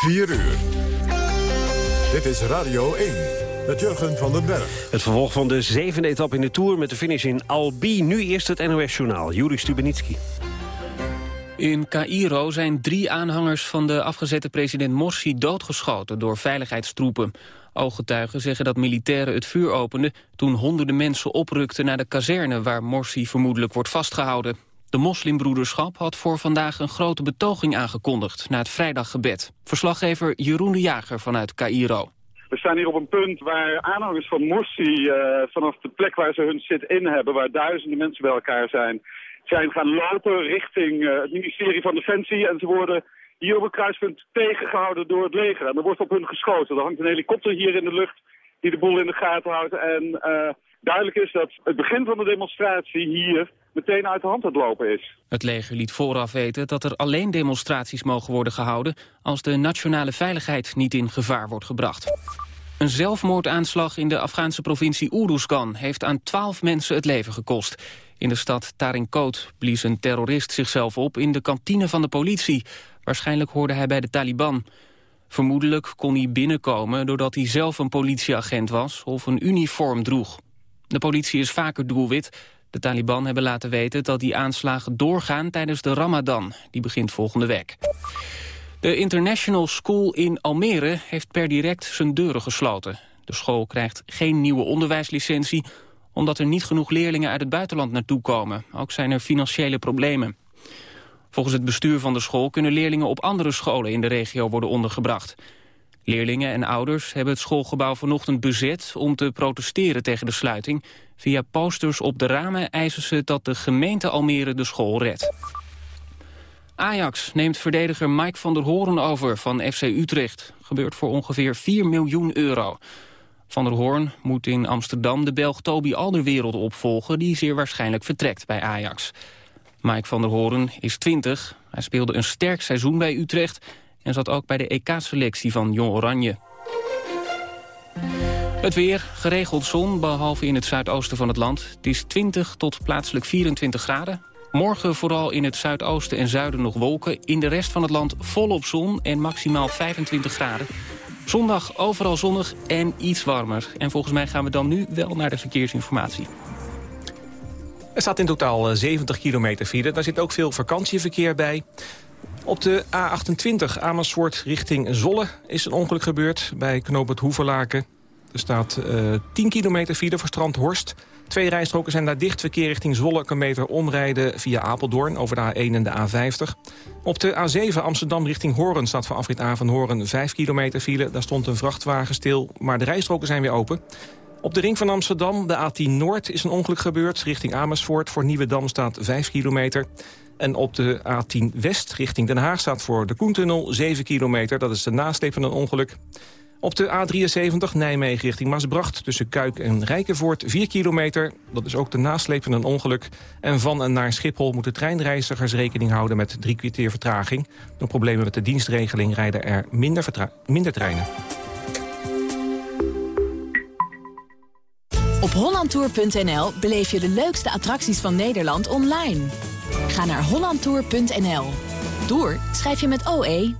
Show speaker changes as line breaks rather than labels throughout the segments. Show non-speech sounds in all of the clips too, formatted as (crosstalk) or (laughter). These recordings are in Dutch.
4 uur. Dit is Radio 1 met Jurgen van den Berg.
Het vervolg van de zevende etappe in de Tour met de finish in Albi. Nu eerst het NOS-journaal. Juri Stubenitski.
In Cairo zijn drie aanhangers van de afgezette president Morsi doodgeschoten door veiligheidstroepen. Ooggetuigen zeggen dat militairen het vuur openden toen honderden mensen oprukten naar de kazerne waar Morsi vermoedelijk wordt vastgehouden. De moslimbroederschap had voor vandaag een grote betoging aangekondigd na het vrijdaggebed. Verslaggever Jeroen de Jager vanuit Cairo.
We staan hier op een punt waar aanhangers van Morsi uh, vanaf de plek waar ze hun sit-in hebben, waar duizenden mensen bij elkaar zijn, zijn gaan lopen richting uh, het ministerie van Defensie. En ze worden hier op het kruispunt tegengehouden door het leger. En er wordt op hun geschoten. Er hangt een helikopter hier in de lucht die de boel in de gaten houdt. En uh, duidelijk is dat het begin van de demonstratie hier meteen uit de hand aan het lopen is.
Het leger liet vooraf weten dat er alleen demonstraties mogen worden gehouden... als de nationale veiligheid niet in gevaar wordt gebracht. Een zelfmoordaanslag in de Afghaanse provincie Uruzgan... heeft aan twaalf mensen het leven gekost. In de stad Tarinkot blies een terrorist zichzelf op... in de kantine van de politie. Waarschijnlijk hoorde hij bij de Taliban. Vermoedelijk kon hij binnenkomen doordat hij zelf een politieagent was... of een uniform droeg. De politie is vaker doelwit... De Taliban hebben laten weten dat die aanslagen doorgaan tijdens de Ramadan. Die begint volgende week. De International School in Almere heeft per direct zijn deuren gesloten. De school krijgt geen nieuwe onderwijslicentie... omdat er niet genoeg leerlingen uit het buitenland naartoe komen. Ook zijn er financiële problemen. Volgens het bestuur van de school kunnen leerlingen op andere scholen in de regio worden ondergebracht. Leerlingen en ouders hebben het schoolgebouw vanochtend bezet om te protesteren tegen de sluiting. Via posters op de ramen eisen ze dat de gemeente Almere de school redt. Ajax neemt verdediger Mike van der Hoorn over van FC Utrecht. Gebeurt voor ongeveer 4 miljoen euro. Van der Hoorn moet in Amsterdam de Belg Toby Alderwereld opvolgen... die zeer waarschijnlijk vertrekt bij Ajax. Mike van der Hoorn is 20. Hij speelde een sterk seizoen bij Utrecht... en zat ook bij de EK-selectie van Jong Oranje. Het weer, geregeld zon, behalve in het zuidoosten van het land. Het is 20 tot plaatselijk 24 graden. Morgen vooral in het zuidoosten en zuiden nog wolken. In de rest van het land volop zon en maximaal 25 graden. Zondag overal zonnig en iets warmer. En volgens mij gaan we dan nu wel naar de verkeersinformatie.
Er staat in totaal 70 eh, kilometer file. Daar zit ook veel vakantieverkeer bij. Op de A28 Amersfoort richting Zolle is een ongeluk gebeurd... bij knooppunt Hoeverlaken. Er staat uh, eh, 10 kilometer file voor Strand Horst. Twee rijstroken zijn daar dicht. Verkeer richting Zwolle kan meter omrijden via Apeldoorn over de A1 en de A50. Op de A7 Amsterdam richting Horen staat voor afrit A van Horen 5 kilometer file. Daar stond een vrachtwagen stil, maar de rijstroken zijn weer open. Op de ring van Amsterdam, de A10 Noord, is een ongeluk gebeurd. Richting Amersfoort voor Nieuwe-Dam staat 5 kilometer. En op de A10 West richting Den Haag staat voor de Koentunnel 7 kilometer. Dat is de nasleep van een ongeluk. Op de A73 Nijmegen richting Maasbracht tussen Kuik en Rijkenvoort 4 kilometer. Dat is ook de nasleep van een ongeluk. En van en naar Schiphol moeten treinreizigers rekening houden met drie kwartier vertraging. Door problemen met de dienstregeling rijden er minder, minder treinen.
Op hollandtour.nl beleef je de leukste attracties van Nederland online. Ga naar hollandtour.nl. Tour schrijf je met OE.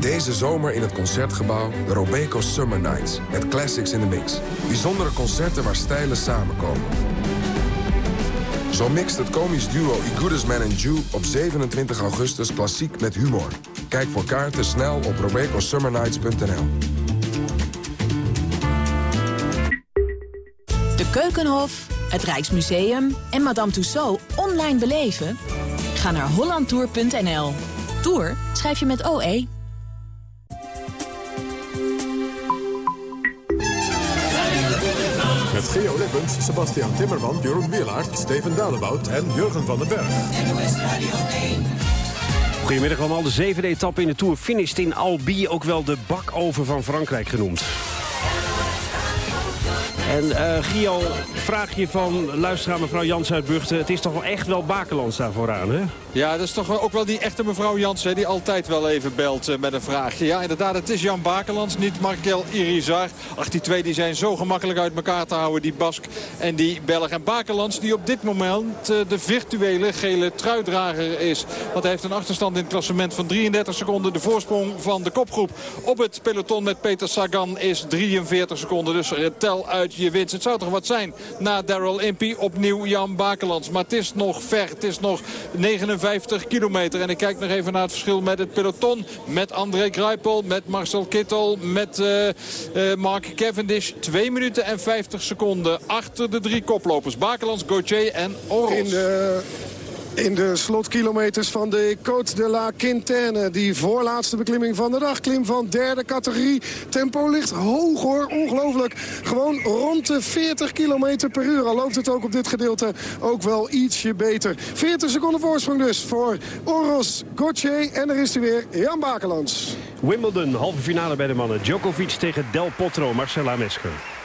Deze zomer in het Concertgebouw de Robeco Summer Nights. Met classics in the mix. Bijzondere concerten waar stijlen samenkomen. Zo mixt het komisch duo I Goodest Man and Jew op 27 augustus klassiek met humor. Kijk voor kaarten snel op robecosummernights.nl.
Keukenhof, het Rijksmuseum en Madame Tussaud online beleven? Ga naar hollandtour.nl. Tour schrijf je met OE.
Met Geo Lippens, Sebastian Timmerman, Jeroen Wielaert, Steven Dalebout en Jurgen van den Berg.
Goedemiddag allemaal. De zevende etappe in de Tour finished in Albi, ook wel de bakover van Frankrijk genoemd. En uh, Gio, vraag je van luisteraar mevrouw Jans uit Buchten. Het is toch wel echt wel Bakelands daar vooraan, hè?
Ja, dat is toch ook wel die echte mevrouw Jansen die altijd wel even belt uh, met een vraagje. Ja, inderdaad, het is Jan Bakelands, niet Markel Irizar. Ach, die twee die zijn zo gemakkelijk uit elkaar te houden, die Bask en die Belg. En Bakelands die op dit moment uh, de virtuele gele truidrager is. Want hij heeft een achterstand in het klassement van 33 seconden. De voorsprong van de kopgroep op het peloton met Peter Sagan is 43 seconden. Dus tel uit je winst. Het zou toch wat zijn na Daryl Impey. Opnieuw Jan Bakelands. Maar het is nog ver. Het is nog 59 kilometer. En ik kijk nog even naar het verschil met het peloton. Met André Greipel, met Marcel Kittel, met uh, uh, Mark Cavendish. 2 minuten en 50 seconden achter de drie koplopers. Bakelands, Gauthier en Oros.
In de in de slotkilometers van de Côte de la Quintaine. Die voorlaatste beklimming van de dag. Klim van derde categorie. Tempo ligt hoog hoor, ongelooflijk. Gewoon rond de 40 km per uur. Al loopt het ook op dit gedeelte ook wel ietsje beter. 40 seconden voorsprong dus voor Oros Gauthier. En er is hij weer, Jan Bakelands.
Wimbledon, halve finale bij de mannen. Djokovic tegen Del Potro, Marcela Mesker.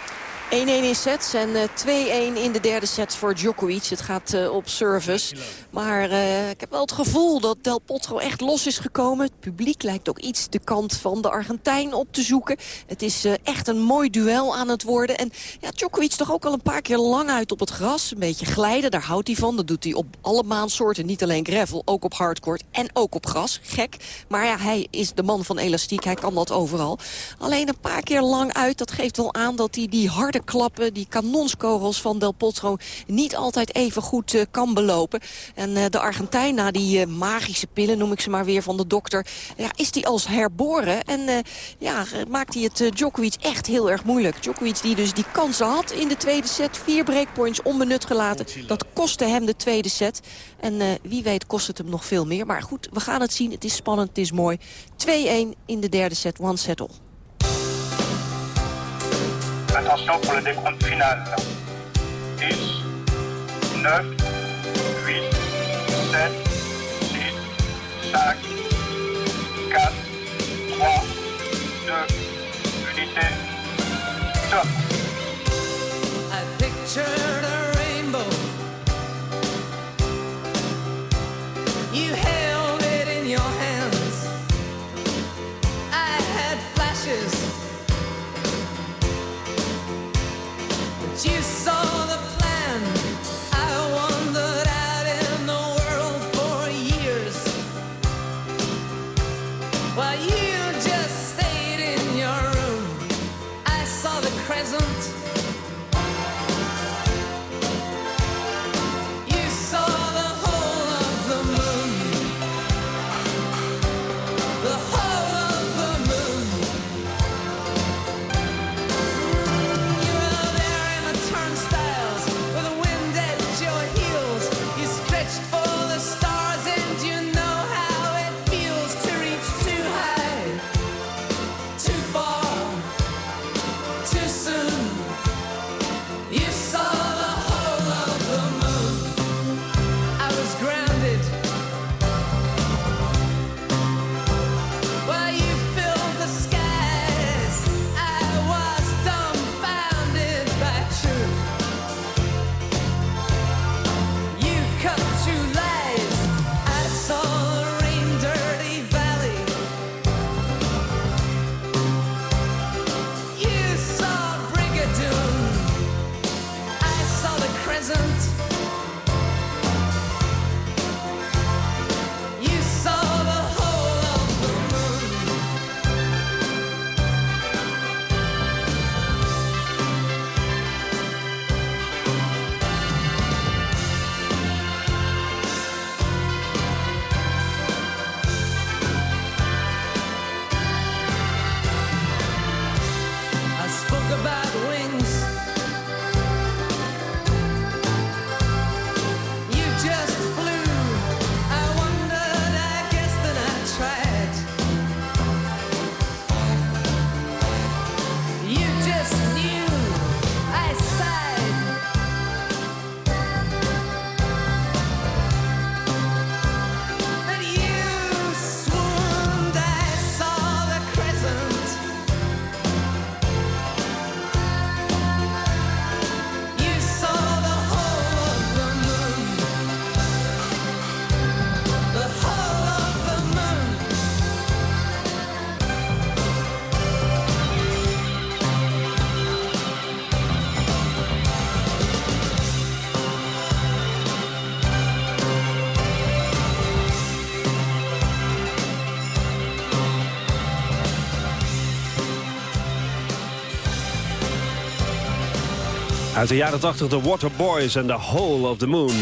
1-1 in sets en 2-1 eh, in de derde set voor Djokovic. Het gaat uh, op service. Maar uh, ik heb wel het gevoel dat Del Potro echt los is gekomen. Het publiek lijkt ook iets de kant van de Argentijn op te zoeken. Het is echt een mooi duel aan het worden. En ja, Djokovic toch ook al een paar keer lang uit op het gras. Een beetje glijden, daar houdt hij van. Dat doet hij op alle maansoorten. Niet alleen gravel, ook op hardcourt en ook op gras. Gek. Maar ja, hij is de man van elastiek. Hij kan dat overal. Alleen een paar keer lang uit, dat geeft wel aan dat hij die harde klappen... die kanonskogels van Del Potro niet altijd even goed uh, kan belopen. En uh, de Argentijn, na die uh, magische pillen, noem ik ze maar weer, van de dokter... Ja, is die als herboren en ja, maakt hij het Djokovic echt heel erg moeilijk. Djokovic die dus die kansen had in de tweede set. Vier breakpoints onbenut gelaten. Dat kostte hem de tweede set. En wie weet kost het hem nog veel meer. Maar goed, we gaan het zien. Het is spannend, het is mooi. 2-1 in de derde set, one settle.
Attention pour le décompte final. 10, 9, 8, 7, 6, 5, 4, 3, 2, unité, top. While you just stayed in your room, I saw the crescent.
Uit de jaren 80 de Waterboys en The Hole of the Moon.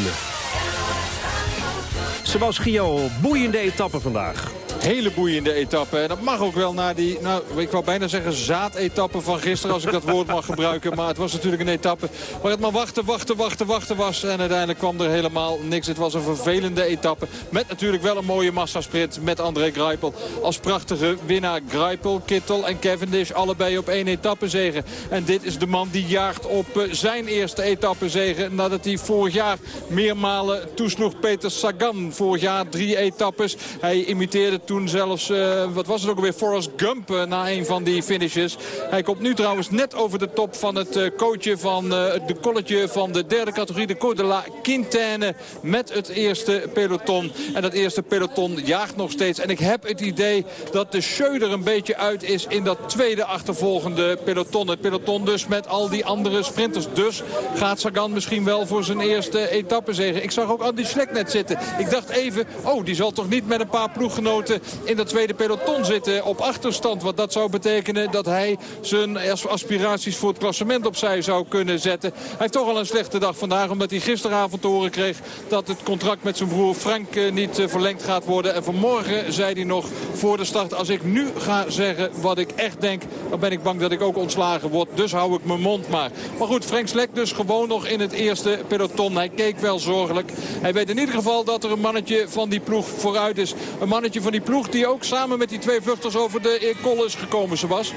Sebastian, boeiende etappe vandaag.
Hele boeiende etappe. En dat mag ook wel na die, nou, ik wou bijna zeggen zaadetappe van gisteren, als ik dat woord mag gebruiken. Maar het was natuurlijk een etappe waar het maar wachten, wachten, wachten, wachten was. En uiteindelijk kwam er helemaal niks. Het was een vervelende etappe. Met natuurlijk wel een mooie massasprint met André Greipel. Als prachtige winnaar Greipel, Kittel en Cavendish. Allebei op één etappezege. En dit is de man die jaagt op eh, zijn eerste etappezege. Nadat hij vorig jaar meermalen toesloeg Peter Sagan. Vorig jaar drie etappes. Hij imiteerde toen zelfs, uh, wat was het ook alweer, Forrest Gump uh, na een van die finishes. Hij komt nu trouwens net over de top van het uh, coachje van de kolletje van de derde categorie. De Côte de la Quintaine met het eerste peloton. En dat eerste peloton jaagt nog steeds. En ik heb het idee dat de show er een beetje uit is in dat tweede achtervolgende peloton. Het peloton dus met al die andere sprinters. Dus gaat Sagan misschien wel voor zijn eerste etappe zeggen. Ik zag ook Andy Schleck net zitten. Ik dacht even, oh die zal toch niet met een paar ploeggenoten in dat tweede peloton zitten op achterstand. Want dat zou betekenen dat hij zijn aspiraties voor het klassement opzij zou kunnen zetten. Hij heeft toch al een slechte dag vandaag. Omdat hij gisteravond te horen kreeg dat het contract met zijn broer Frank eh, niet eh, verlengd gaat worden. En vanmorgen zei hij nog voor de start. Als ik nu ga zeggen wat ik echt denk, dan ben ik bang dat ik ook ontslagen word. Dus hou ik mijn mond maar. Maar goed, Frank Slek dus gewoon nog in het eerste peloton. Hij keek wel zorgelijk. Hij weet in ieder geval dat er een mannetje van die ploeg vooruit is. Een mannetje van die ploeg die ook samen met die twee vluchters over de Kool is gekomen, was.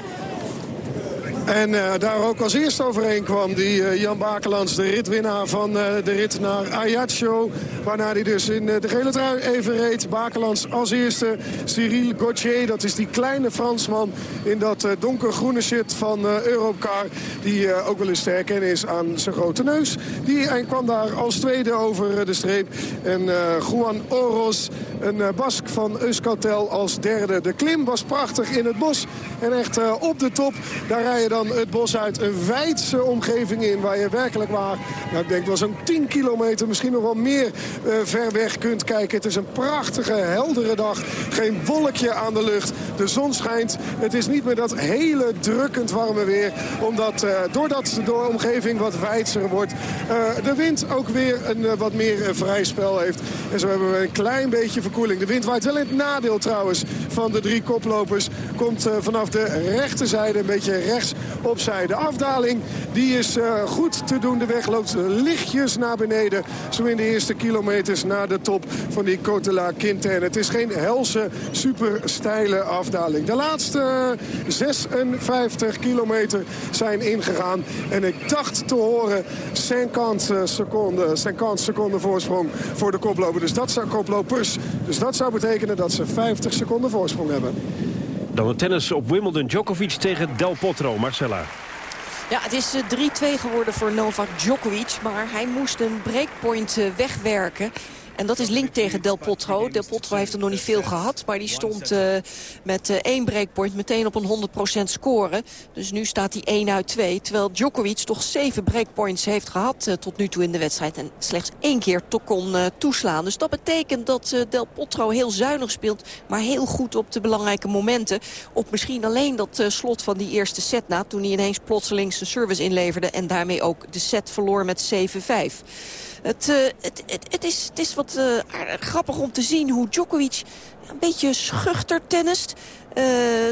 En uh, daar ook als eerste overheen kwam die uh, Jan Bakelands, de ritwinnaar van uh, de rit naar Ajaccio. Waarna hij dus in de gele trui even reed. Bakelands als eerste. Cyril Gauthier, dat is die kleine Fransman in dat donkergroene shit van Europcar. Die ook wel eens te herkennen is aan zijn grote neus. Die en kwam daar als tweede over de streep. En Juan Oros, een Bask van Euskaltel als derde. De klim was prachtig in het bos. En echt op de top, daar rijden het bos uit. Een wijdse omgeving in waar je werkelijk waar, nou, ik denk wel zo'n 10 kilometer, misschien nog wel meer uh, ver weg kunt kijken. Het is een prachtige, heldere dag. Geen wolkje aan de lucht. De zon schijnt. Het is niet meer dat hele drukkend warme weer. Omdat uh, doordat de omgeving wat wijdser wordt, uh, de wind ook weer een wat meer vrij spel heeft. En zo hebben we een klein beetje verkoeling. De wind waait wel in het nadeel trouwens van de drie koplopers. Komt vanaf de rechterzijde een beetje rechts opzij. De afdaling die is uh, goed te doen. De weg loopt lichtjes naar beneden. Zo in de eerste kilometers naar de top van die Côte la Quintaine. Het is geen helse, super steile afdaling. De laatste 56 kilometer zijn ingegaan. En ik dacht te horen 50 seconden, 50 seconden voorsprong voor de koploper. Dus dat zou koplopers. Dus dat zou betekenen dat ze 50 seconden voorsprong hebben.
Dan het tennis op Wimbledon. Djokovic tegen Del Potro. Marcella.
Ja, het is 3-2 eh, geworden voor Novak Djokovic. Maar hij moest een breakpoint eh, wegwerken. En dat is link tegen Del Potro. Del Potro heeft er nog niet veel gehad. Maar die stond uh, met uh, één breakpoint meteen op een 100% score. Dus nu staat hij 1 uit 2. Terwijl Djokovic toch 7 breakpoints heeft gehad uh, tot nu toe in de wedstrijd. En slechts één keer toch kon toeslaan. Dus dat betekent dat Del Potro heel zuinig speelt. Maar heel goed op de belangrijke momenten. Op misschien alleen dat slot van die eerste set na. Toen hij ineens plotseling zijn service inleverde. En daarmee ook de set verloor met 7-5. Het, het, het, het, is, het is wat uh, grappig om te zien hoe Djokovic een beetje schuchter tennist. Uh,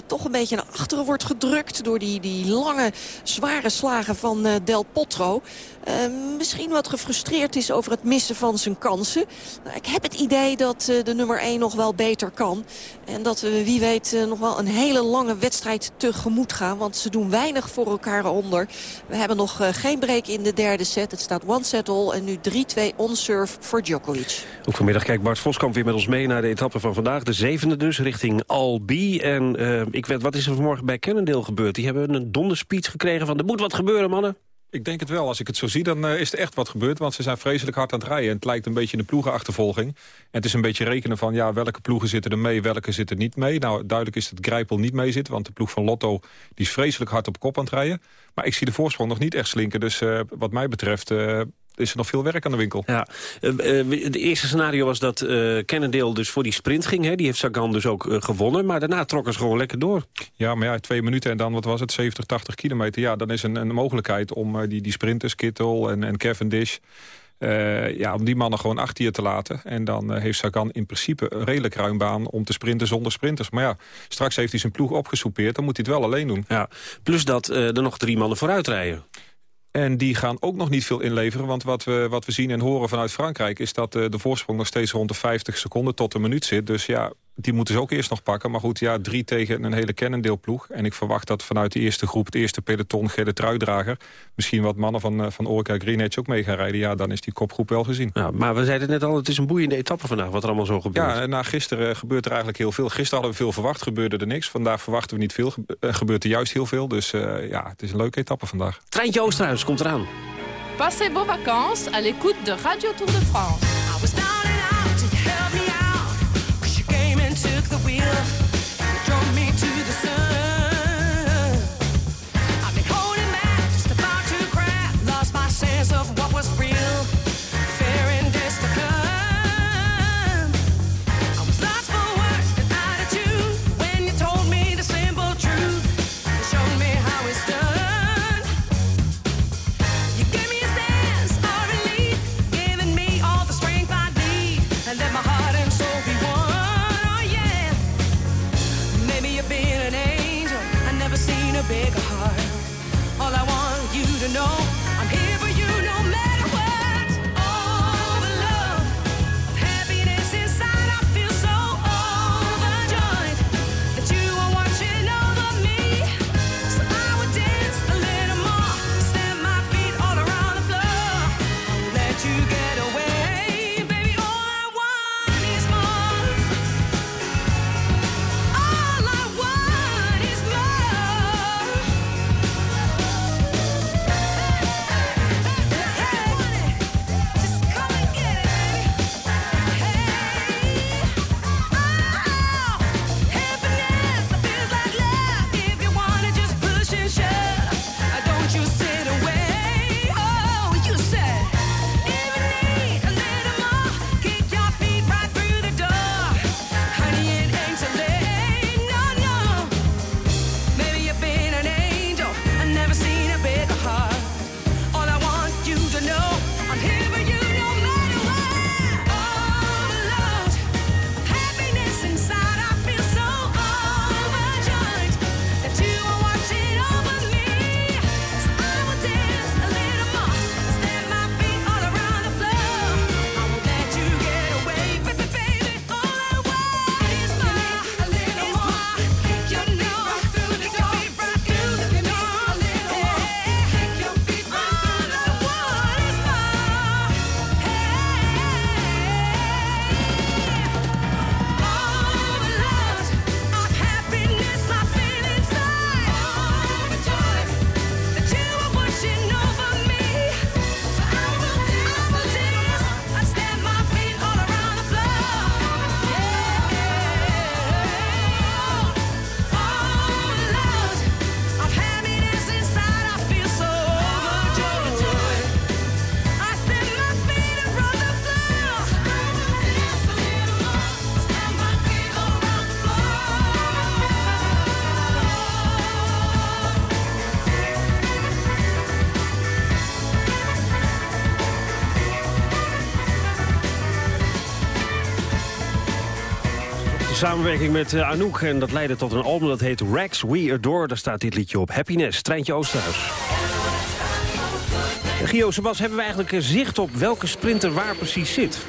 toch een beetje naar achteren wordt gedrukt... door die, die lange, zware slagen van uh, Del Potro. Uh, misschien wat gefrustreerd is over het missen van zijn kansen. Nou, ik heb het idee dat de nummer 1 nog wel beter kan. En dat we, wie weet, nog wel een hele lange wedstrijd tegemoet gaan. Want ze doen weinig voor elkaar onder. We hebben nog geen break in de derde set. Het staat one set all en nu 3-2 on-serve voor Djokovic.
Ook vanmiddag kijkt Bart Voskamp weer met ons mee naar de etappe van vandaag. De zevende dus, richting Albi. En uh, ik weet, wat is er vanmorgen bij Cannondale gebeurd? Die hebben een donderspeech gekregen van... er moet wat gebeuren, mannen.
Ik denk het wel. Als ik het zo zie, dan uh, is er echt wat gebeurd. Want ze zijn vreselijk hard aan het rijden. En het lijkt een beetje een ploegenachtervolging. En het is een beetje rekenen van ja, welke ploegen zitten er mee, welke zitten niet mee. Nou, duidelijk is dat Grijpel niet mee zit. Want de ploeg van Lotto die is vreselijk hard op kop aan het rijden. Maar ik zie de voorsprong nog niet echt slinken. Dus uh, wat mij betreft
is er nog veel werk aan de winkel.
Ja. Uh, uh, het eerste scenario was dat uh, Cannondale dus voor die sprint ging. Hè? Die heeft Sagan dus ook gewonnen. Maar daarna trokken ze gewoon lekker door.
Ja, maar ja, twee minuten en dan, wat was het, 70, 80 kilometer. Ja, dan is een, een mogelijkheid om die, die sprinters, Kittel en, en Cavendish... Uh, ja, om die mannen gewoon achter je te laten. En dan uh, heeft Sagan in principe een redelijk ruim baan om te sprinten zonder sprinters. Maar ja, straks heeft hij zijn ploeg opgesoupeerd. Dan moet hij het wel alleen doen.
Ja, plus dat uh, er nog drie mannen vooruit rijden.
En die gaan ook nog niet veel inleveren. Want wat we, wat we zien en horen vanuit Frankrijk... is dat de voorsprong nog steeds rond de 50 seconden tot een minuut zit. Dus ja, die moeten ze ook eerst nog pakken. Maar goed, ja, drie tegen een hele kennendeelploeg. En ik verwacht dat vanuit de eerste groep, het eerste peloton... Gerde Truidrager, misschien wat mannen van, uh, van Orica Greenedge ook mee gaan rijden. Ja, dan is die kopgroep wel gezien.
Ja, maar we zeiden net al, het is een boeiende etappe vandaag... wat er allemaal zo gebeurt.
Ja, na gisteren gebeurt er eigenlijk heel veel. Gisteren hadden we veel verwacht, gebeurde er niks. Vandaag verwachten we niet veel, uh, gebeurt er juist heel veel. Dus uh, ja, het is een leuke etappe vandaag.
Treintje Oosterhuis komt eraan.
Passez vos vacances à l'écoute de Radio Tour de France.
Was real,
samenwerking met uh, Anouk en dat leidde tot een album dat heet Rex We Adore. Daar staat dit liedje op. Happiness, Treintje Oosterhuis. Gio, Sebas, hebben we eigenlijk eh, zicht op welke sprinter waar precies zit?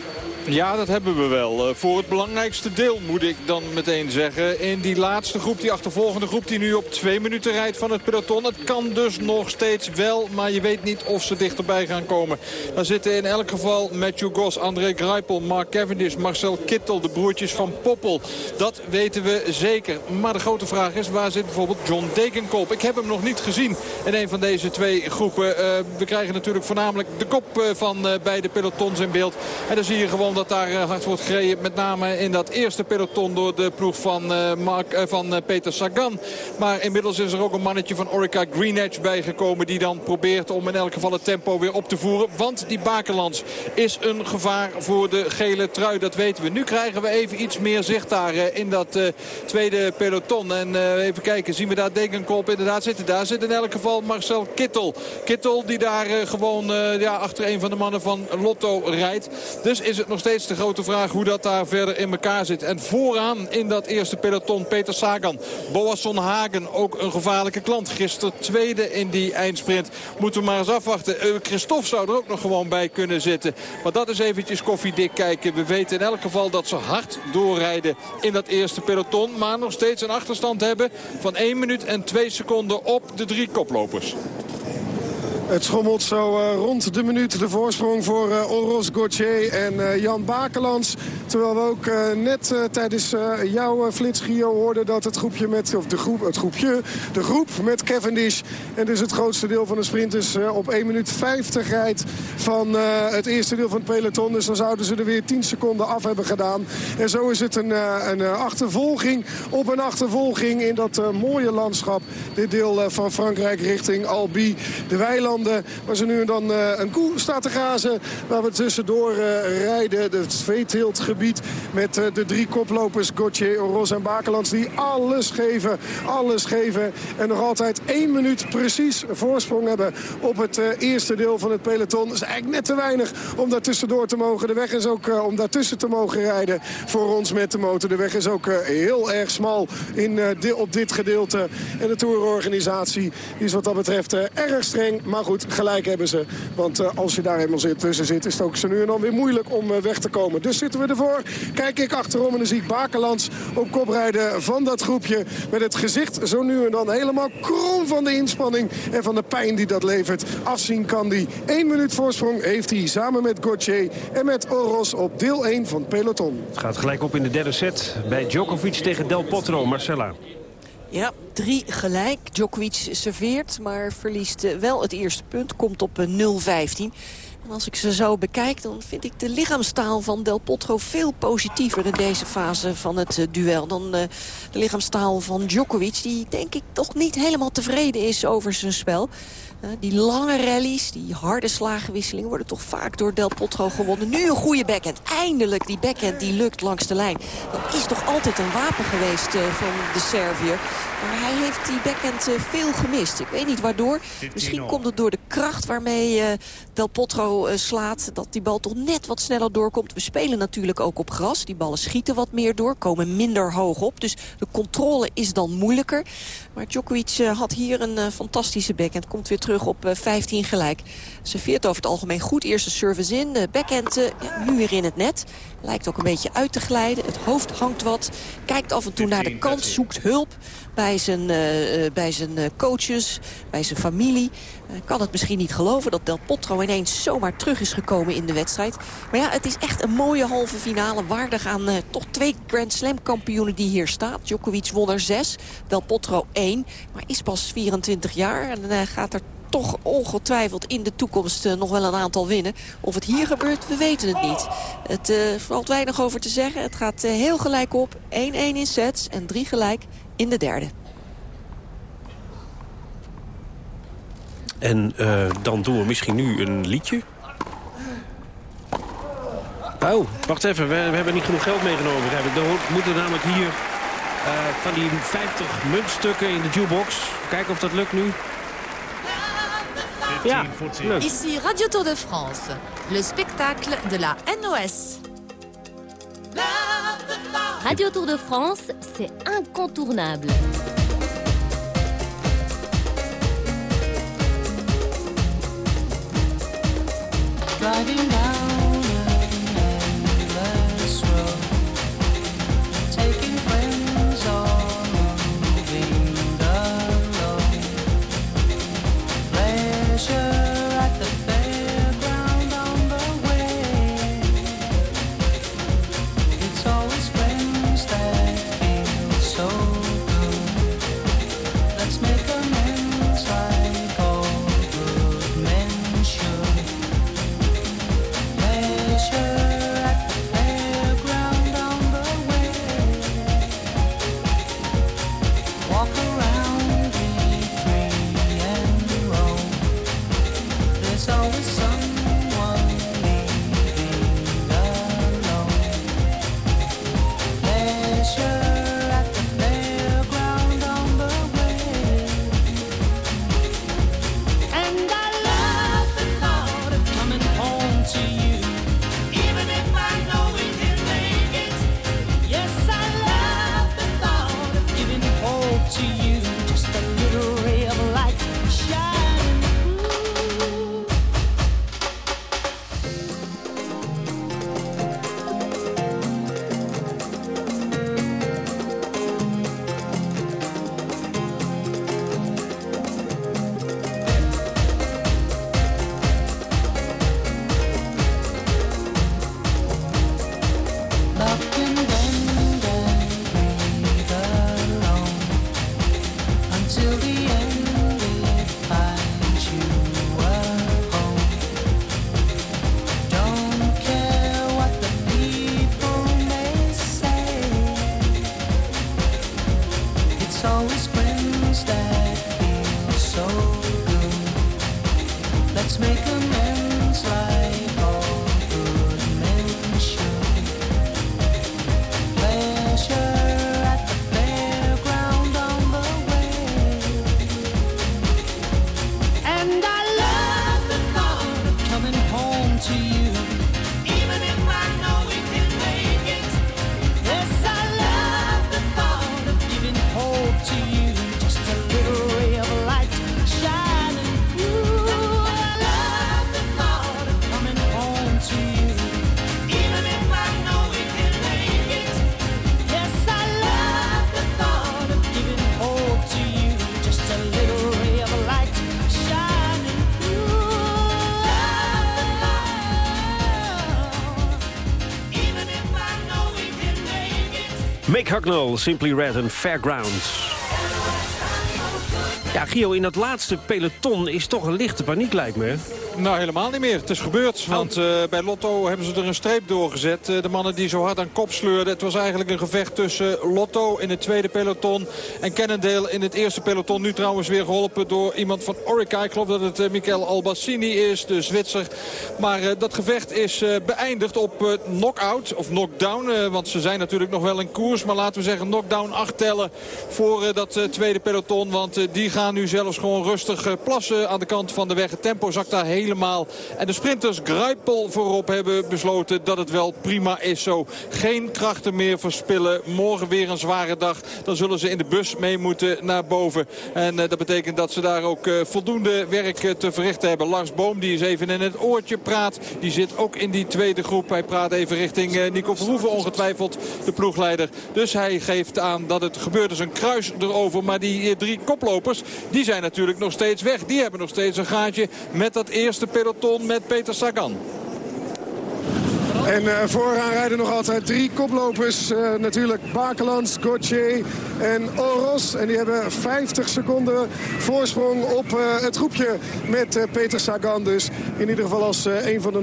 Ja, dat hebben we wel. Uh, voor het belangrijkste deel moet ik dan meteen zeggen. In die laatste groep, die achtervolgende groep die nu op twee minuten rijdt van het peloton. Het kan dus nog steeds wel, maar je weet niet of ze dichterbij gaan komen. Daar zitten in elk geval Matthew Goss, André Greipel, Mark Cavendish, Marcel Kittel, de broertjes van Poppel. Dat weten we zeker. Maar de grote vraag is, waar zit bijvoorbeeld John Degenkolb? Ik heb hem nog niet gezien in een van deze twee groepen. Uh, we krijgen natuurlijk voornamelijk de kop uh, van beide pelotons in beeld. En dan zie je gewoon dat daar eh, hard wordt gereden. Met name in dat eerste peloton door de ploeg van, eh, Mark, eh, van Peter Sagan. Maar inmiddels is er ook een mannetje van Orica Green Edge bijgekomen. Die dan probeert om in elk geval het tempo weer op te voeren. Want die Bakelands is een gevaar voor de gele trui. Dat weten we. Nu krijgen we even iets meer zicht daar in dat tweede peloton. En even kijken, zien we daar Degenkolb inderdaad zitten. Daar zit in elk geval Marcel Kittel. Kittel die daar gewoon ja, achter een van de mannen van Lotto rijdt. Dus is het nog steeds de grote vraag hoe dat daar verder in elkaar zit. En vooraan in dat eerste peloton Peter Sagan. Boasson Hagen, ook een gevaarlijke klant. Gisteren tweede in die eindsprint. Moeten we maar eens afwachten. Eh, Christophe zou er ook nog gewoon bij kunnen zitten. Maar dat is eventjes koffiedik kijken. We weten in elk geval dat ze hard doorrijden in dat eerste peloton. Maar nog steeds een achterstand hebben van 1 minuut en 2 seconden op de drie koplopers.
Het schommelt zo eh, rond de minuut de voorsprong voor eh, Oros Gauthier en eh, Jan Bakelands. Terwijl we ook net tijdens jouw uh, flits, Gio, hoorden dat het groepje met, of de groep, het groepje, de groep met Cavendish. En dus het grootste deel van de sprinters op 1 minuut 50 rijdt van het eerste deel van het peloton. Dus dan zouden ze er weer 10 seconden af hebben gedaan. En zo is het een, een achtervolging op een achtervolging in dat mooie landschap. Dit deel van Frankrijk richting Albi. De waar ze nu en dan eh, een koe staat te grazen. Waar we tussendoor eh, rijden. Het veeteeltgebied met eh, de drie koplopers Gauthier, Oros en Bakelands. Die alles geven, alles geven. En nog altijd één minuut precies voorsprong hebben op het eerste deel van het peloton. Dat is eigenlijk net te weinig om daar tussendoor te mogen. De weg is ook om daartussen te mogen rijden voor ons met de motor. De weg is ook heel erg smal in, op dit gedeelte. En de tourorganisatie die is wat dat betreft erg streng. Goed, gelijk hebben ze. Want eh, als je daar helemaal zit, tussen zit, is het ook zo nu en dan weer moeilijk om eh, weg te komen. Dus zitten we ervoor. Kijk ik achterom en dan zie ik Bakelands op kop rijden van dat groepje. Met het gezicht zo nu en dan helemaal krom van de inspanning en van de pijn die dat levert. Afzien kan die. Eén minuut voorsprong heeft hij samen met Gauthier en met Oros op deel 1 van het peloton.
Het gaat gelijk op in de derde set bij Djokovic tegen Del Potro. Marcella.
Ja, drie gelijk. Djokovic serveert, maar verliest eh, wel het eerste punt. Komt op eh, 0-15. En als ik ze zo bekijk, dan vind ik de lichaamstaal van Del Potro veel positiever in deze fase van het eh, duel. Dan eh, de lichaamstaal van Djokovic, die denk ik toch niet helemaal tevreden is over zijn spel. Eh, die lange rallies, die harde slagenwisselingen worden toch vaak door Del Potro gewonnen. Nu een goede backhand. Eindelijk die backhand die lukt langs de lijn. Dat is toch altijd een wapen geweest eh, van de Serviër. Maar hij heeft die backhand eh, veel gemist. Ik weet niet waardoor. Misschien komt het door de kracht waarmee eh, Del Potro eh, slaat. Dat die bal toch net wat sneller doorkomt. We spelen natuurlijk ook op gras. Die ballen schieten wat meer door. Komen minder hoog op. Dus de controle is dan moeilijker. Maar Djokovic had hier een fantastische backhand. Komt weer terug op eh, 15 gelijk. Serveert over het algemeen goed. Eerste service in. De backhand ja, nu weer in het net. Lijkt ook een beetje uit te glijden. Het hoofd hangt wat. Kijkt af en toe naar de kant. Zoekt hulp bij zijn, eh, eh, bij zijn eh, coaches. Bij zijn familie. Eh, kan het misschien niet geloven dat Del Potro ineens zomaar terug is gekomen in de wedstrijd. Maar ja, het is echt een mooie halve finale. Waardig aan toch twee Grand Slam kampioenen die hier staat. Djokovic won er zes. Del Potro één. Maar is pas 24 jaar. En gaat er toch ongetwijfeld in de toekomst nog wel een aantal winnen. Of het hier gebeurt, we weten het niet. Het valt weinig over te zeggen. Het gaat heel gelijk op. 1-1 in sets en 3 gelijk in de derde.
En eh, dan doen we misschien nu een liedje. Oh, wacht even. We, we hebben niet genoeg geld meegenomen. Dan moeten we namelijk hier eh, van die 50 muntstukken in de jukebox. Kijken of dat lukt nu. Ja, lukt.
Ici Radio Tour de France, le spectacle de la NOS.
Radio Tour de France, c'est incontournable.
Simply Red en Fairgrounds. Ja, Gio, in dat laatste peloton is toch een lichte paniek, lijkt me.
Nou, helemaal niet meer. Het is gebeurd. Want eh, bij Lotto hebben ze er een streep doorgezet. Eh, de mannen die zo hard aan kop sleurden. Het was eigenlijk een gevecht tussen Lotto in het tweede peloton... en Cannondale in het eerste peloton. Nu trouwens weer geholpen door iemand van Orica. Ik geloof dat het eh, Michael Albassini is, de Zwitser. Maar dat gevecht is beëindigd op knock-out of knockdown. want ze zijn natuurlijk nog wel in koers. Maar laten we zeggen knockdown 8 tellen voor dat tweede peloton. Want die gaan nu zelfs gewoon rustig plassen aan de kant van de weg. Het tempo zakt daar En de sprinters Gruipel voorop hebben besloten dat het wel prima is zo. Geen krachten meer verspillen. Morgen weer een zware dag. Dan zullen ze in de bus mee moeten naar boven. En eh, dat betekent dat ze daar ook eh, voldoende werk eh, te verrichten hebben. Lars Boom die is even in het oortje praat. Die zit ook in die tweede groep. Hij praat even richting Nico Verhoeven ongetwijfeld. De ploegleider. Dus hij geeft aan dat het gebeurt is een kruis erover. Maar die drie koplopers die zijn natuurlijk nog steeds weg. Die hebben nog steeds een gaatje met dat eerste peloton met Peter Sagan.
En eh, vooraan rijden nog altijd drie koplopers. Eh, natuurlijk Bakelands, Gauthier en Oros. En die hebben 50 seconden voorsprong op eh, het groepje met Peter Sagan. Dus in ieder geval als een van de,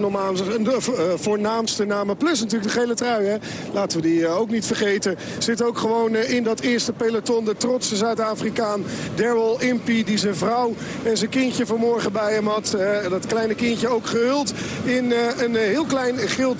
de voornaamste namen. Plus natuurlijk de gele trui. Hè. Laten we die ook niet vergeten. Zit ook gewoon in dat eerste peloton. De trotse Zuid-Afrikaan Daryl Impey. Die zijn vrouw en zijn kindje vanmorgen bij hem had. Dat kleine kindje ook gehuld in een heel klein geel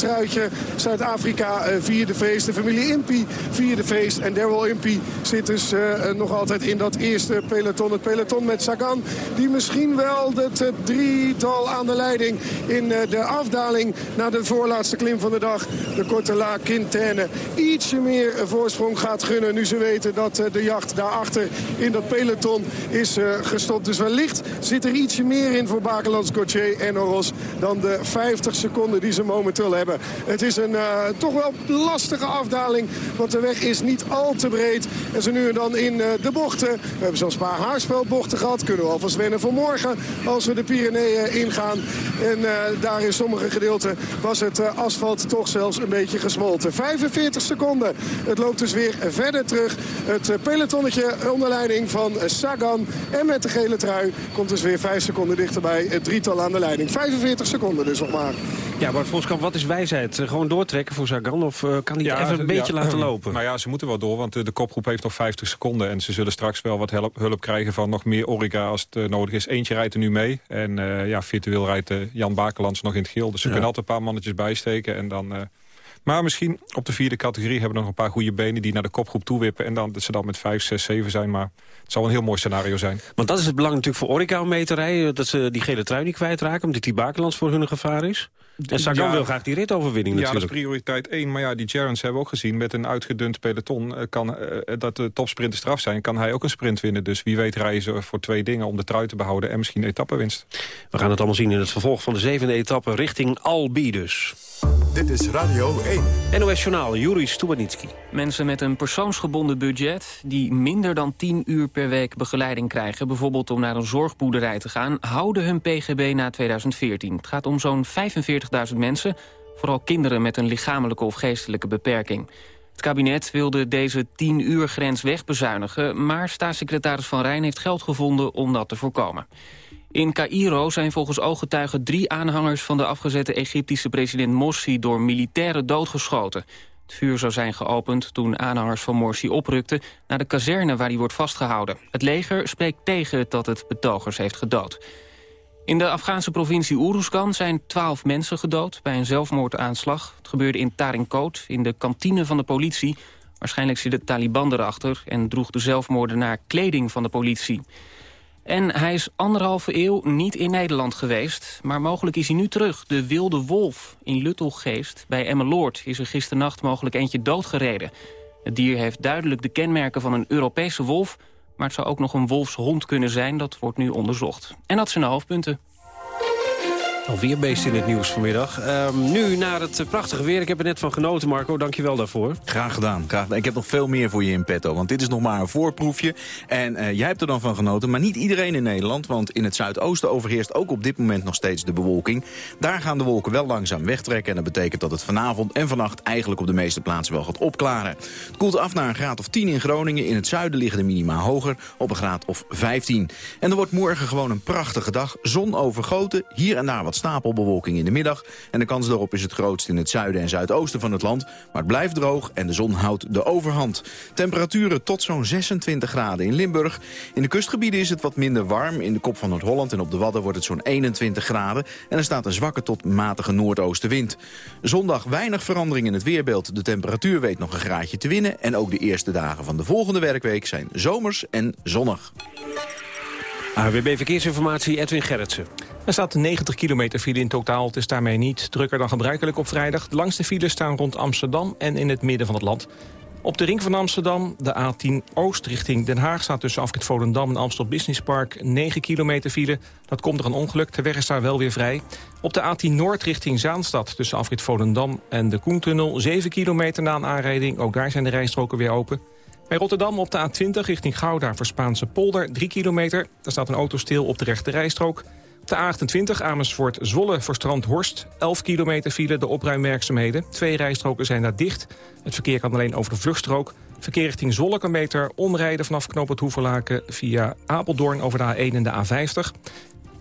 Zuid-Afrika eh, vierde feest. De familie Impey vierde feest. En Daryl Impey zit dus eh, nog altijd in dat eerste peloton. Het peloton met Sagan. Die misschien wel het eh, drietal aan de leiding in eh, de afdaling naar de voorlaatste klim van de dag. De Korte La Quintaine. Ietsje meer voorsprong gaat gunnen. Nu ze weten dat eh, de jacht daarachter in dat peloton is eh, gestopt. Dus wellicht zit er ietsje meer in voor Bakelands, Gauthier en Oros dan de 50 seconden die ze momenteel hebben. Het is een eh, toch wel lastige afdaling, want de weg is niet al te breed. En ze nu en dan in eh, de bochten. We hebben zelfs een paar haarspelbochten gehad. Kunnen we alvast wennen voor morgen als we de Pyreneeën ingaan. En eh, daar in sommige gedeelten was het asfalt toch zelfs een beetje gesmolten. 45 seconden. Het loopt dus weer verder terug. Het pelotonnetje onder leiding van Sagan. En met de gele trui komt dus weer 5 seconden dichterbij. Het drietal aan de leiding. 45 seconden dus nog maar.
Ja, Bart Voskamp, wat is wijsheid? Eh, Gewoon doortrekken voor Sagan of eh, kan hij even een beetje
ja.
laten (clears throat) lopen?
Nou ja, ze moeten wel door, want eh, de kopgroep heeft nog 50 seconden. En ze zullen straks wel wat hulp, hulp krijgen van nog meer Orica als het nodig is. Eentje rijdt er nu mee. En ja, virtueel rijdt Jan Bakelands nog in het geel. Dus ze
Ja.
kunnen altijd een paar mannetjes bijsteken. En dan, maar misschien op de vierde categorie hebben we nog een paar goede benen... die naar de kopgroep toewippen. En dan, dat ze dan met 5, 6, 7 zijn. Maar het zal een heel mooi scenario zijn.
Want dat is het belang natuurlijk voor Orica om mee te rijden. Dat ze die gele trui niet kwijtraken, omdat die Bakelands voor hun een gevaar is. En Sagan
Ja.
wil graag die ritoverwinning
Ja, dat is
natuurlijk.
prioriteit 1. Maar ja, die Gerrans hebben we ook gezien. Met een uitgedund peloton eh, kan, eh, dat de topsprinters straf zijn... kan hij ook een sprint winnen. Dus wie weet rijden ze voor twee dingen om de trui te behouden... en misschien etappenwinst.
We gaan het allemaal zien in het vervolg van de zevende etappe richting Albi dus.
Dit is Radio 1.
NOS Journaal, Juri Stubenitski.
Mensen met een persoonsgebonden budget die minder dan 10 uur per week begeleiding krijgen... bijvoorbeeld om naar een zorgboerderij te gaan, houden hun PGB na 2014. Het gaat om zo'n 45.000 mensen, vooral kinderen met een lichamelijke of geestelijke beperking. Het kabinet wilde deze 10-uur-grens wegbezuinigen... maar staatssecretaris Van Rijn heeft geld gevonden om dat te voorkomen. In Cairo zijn volgens ooggetuigen drie aanhangers van de afgezette Egyptische president Morsi door militairen doodgeschoten. Het vuur zou zijn geopend toen aanhangers van Morsi oprukten... naar de kazerne waar hij wordt vastgehouden. Het leger spreekt tegen dat het betogers heeft gedood. In de Afghaanse provincie Uruzgan zijn twaalf mensen gedood... bij een zelfmoordaanslag. Het gebeurde in Tarinkot, in de kantine van de politie. Waarschijnlijk zit de Taliban erachter... en droeg de zelfmoordenaar kleding van de politie. En hij is anderhalve eeuw niet in Nederland geweest. Maar mogelijk is hij nu terug. De wilde wolf in Luttelgeest bij Emmeloord is er gisternacht mogelijk eentje doodgereden. Het dier heeft duidelijk de kenmerken van een Europese wolf... maar het zou ook nog een wolfshond kunnen zijn. Dat wordt nu onderzocht. En dat zijn de hoofdpunten.
Alweer beest in het nieuws vanmiddag. Ehm, nu naar het eh, prachtige weer. Ik heb er net van genoten, Marco. Dank je wel daarvoor.
Graag gedaan, graag gedaan. Ik heb nog veel meer voor je in petto. Want dit is nog maar een voorproefje. En eh, jij hebt er dan van genoten. Maar niet iedereen in Nederland. Want in het zuidoosten overheerst ook op dit moment nog steeds de bewolking. Daar gaan de wolken wel langzaam wegtrekken. En dat betekent dat het vanavond en vannacht eigenlijk op de meeste plaatsen wel gaat opklaren. Het koelt af naar een graad of 10 in Groningen. In het zuiden liggen de minima hoger op een graad of 15. En er wordt morgen gewoon een prachtige dag. Zon overgoten. Hier en daar wat stapelbewolking in de middag. En de kans daarop is het grootst in het zuiden en zuidoosten van het land. Maar het blijft droog en de zon houdt de overhand. Temperaturen tot zo'n 26 graden in Limburg. In de kustgebieden is het wat minder warm. In de kop van Noord-Holland en op de Wadden wordt het zo'n 21 graden. En er staat een zwakke tot matige noordoostenwind. Zondag weinig verandering in het weerbeeld. De temperatuur weet nog een graadje te winnen. En ook de eerste dagen van de volgende werkweek zijn zomers en zonnig.
AWB Verkeersinformatie, Edwin Gerritsen.
Er staat 90 kilometer file in totaal. Het is daarmee niet drukker dan gebruikelijk op vrijdag. De langste files staan rond Amsterdam en in het midden van het land. Op de ring van Amsterdam, de A10 Oost richting Den Haag... staat tussen Afrit Volendam en Amstel Business Park 9 kilometer file. Dat komt door een ongeluk, de weg is daar wel weer vrij. Op de A10 Noord richting Zaanstad tussen Afrit Volendam en de Koentunnel... 7 kilometer na een aanrijding, ook daar zijn de rijstroken weer open. Bij Rotterdam op de A20 richting Gouda voor Spaanse polder 3 kilometer. Daar staat een auto stil op de rechte rijstrook. Op de A28 Amersfoort Zwolle voor Strand Horst. 11 kilometer file de opruimwerkzaamheden. Twee rijstroken zijn daar dicht. Het verkeer kan alleen over de vluchtstrook. Verkeer richting Zwolle kan beter omrijden vanaf knoop het Hoeverlaken... via Apeldoorn over de A1 en de A50.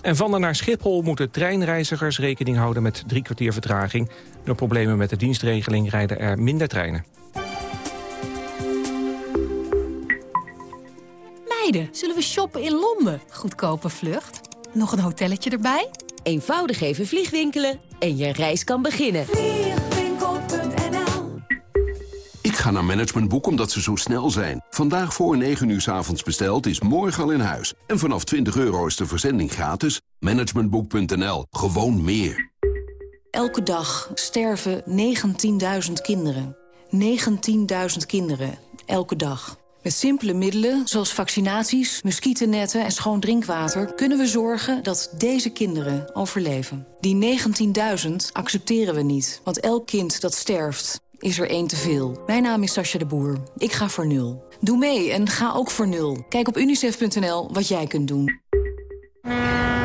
En van en naar Schiphol moeten treinreizigers rekening houden met drie kwartier vertraging. Door problemen met de dienstregeling rijden er minder treinen.
Meiden, zullen we shoppen in Londen? Goedkope vlucht. Nog een hotelletje erbij?
Eenvoudig even vliegwinkelen en je reis kan beginnen.
Vliegwinkel.nl
Ik ga naar Managementboek omdat ze zo snel zijn. Vandaag voor 9 uur s avonds besteld is morgen al in huis. En vanaf 20 euro is de verzending gratis. Managementboek.nl. Gewoon meer.
Elke dag sterven 19.000 kinderen. 19.000 kinderen. Elke dag. Met simpele middelen, zoals vaccinaties, muggennetten en schoon drinkwater... kunnen we zorgen dat deze kinderen overleven. Die 19.000 accepteren we niet, want elk kind dat sterft is er één te veel. Mijn naam is Sascha de Boer. Ik ga voor nul. Doe mee en ga ook voor nul. Kijk op unicef.nl wat jij kunt doen.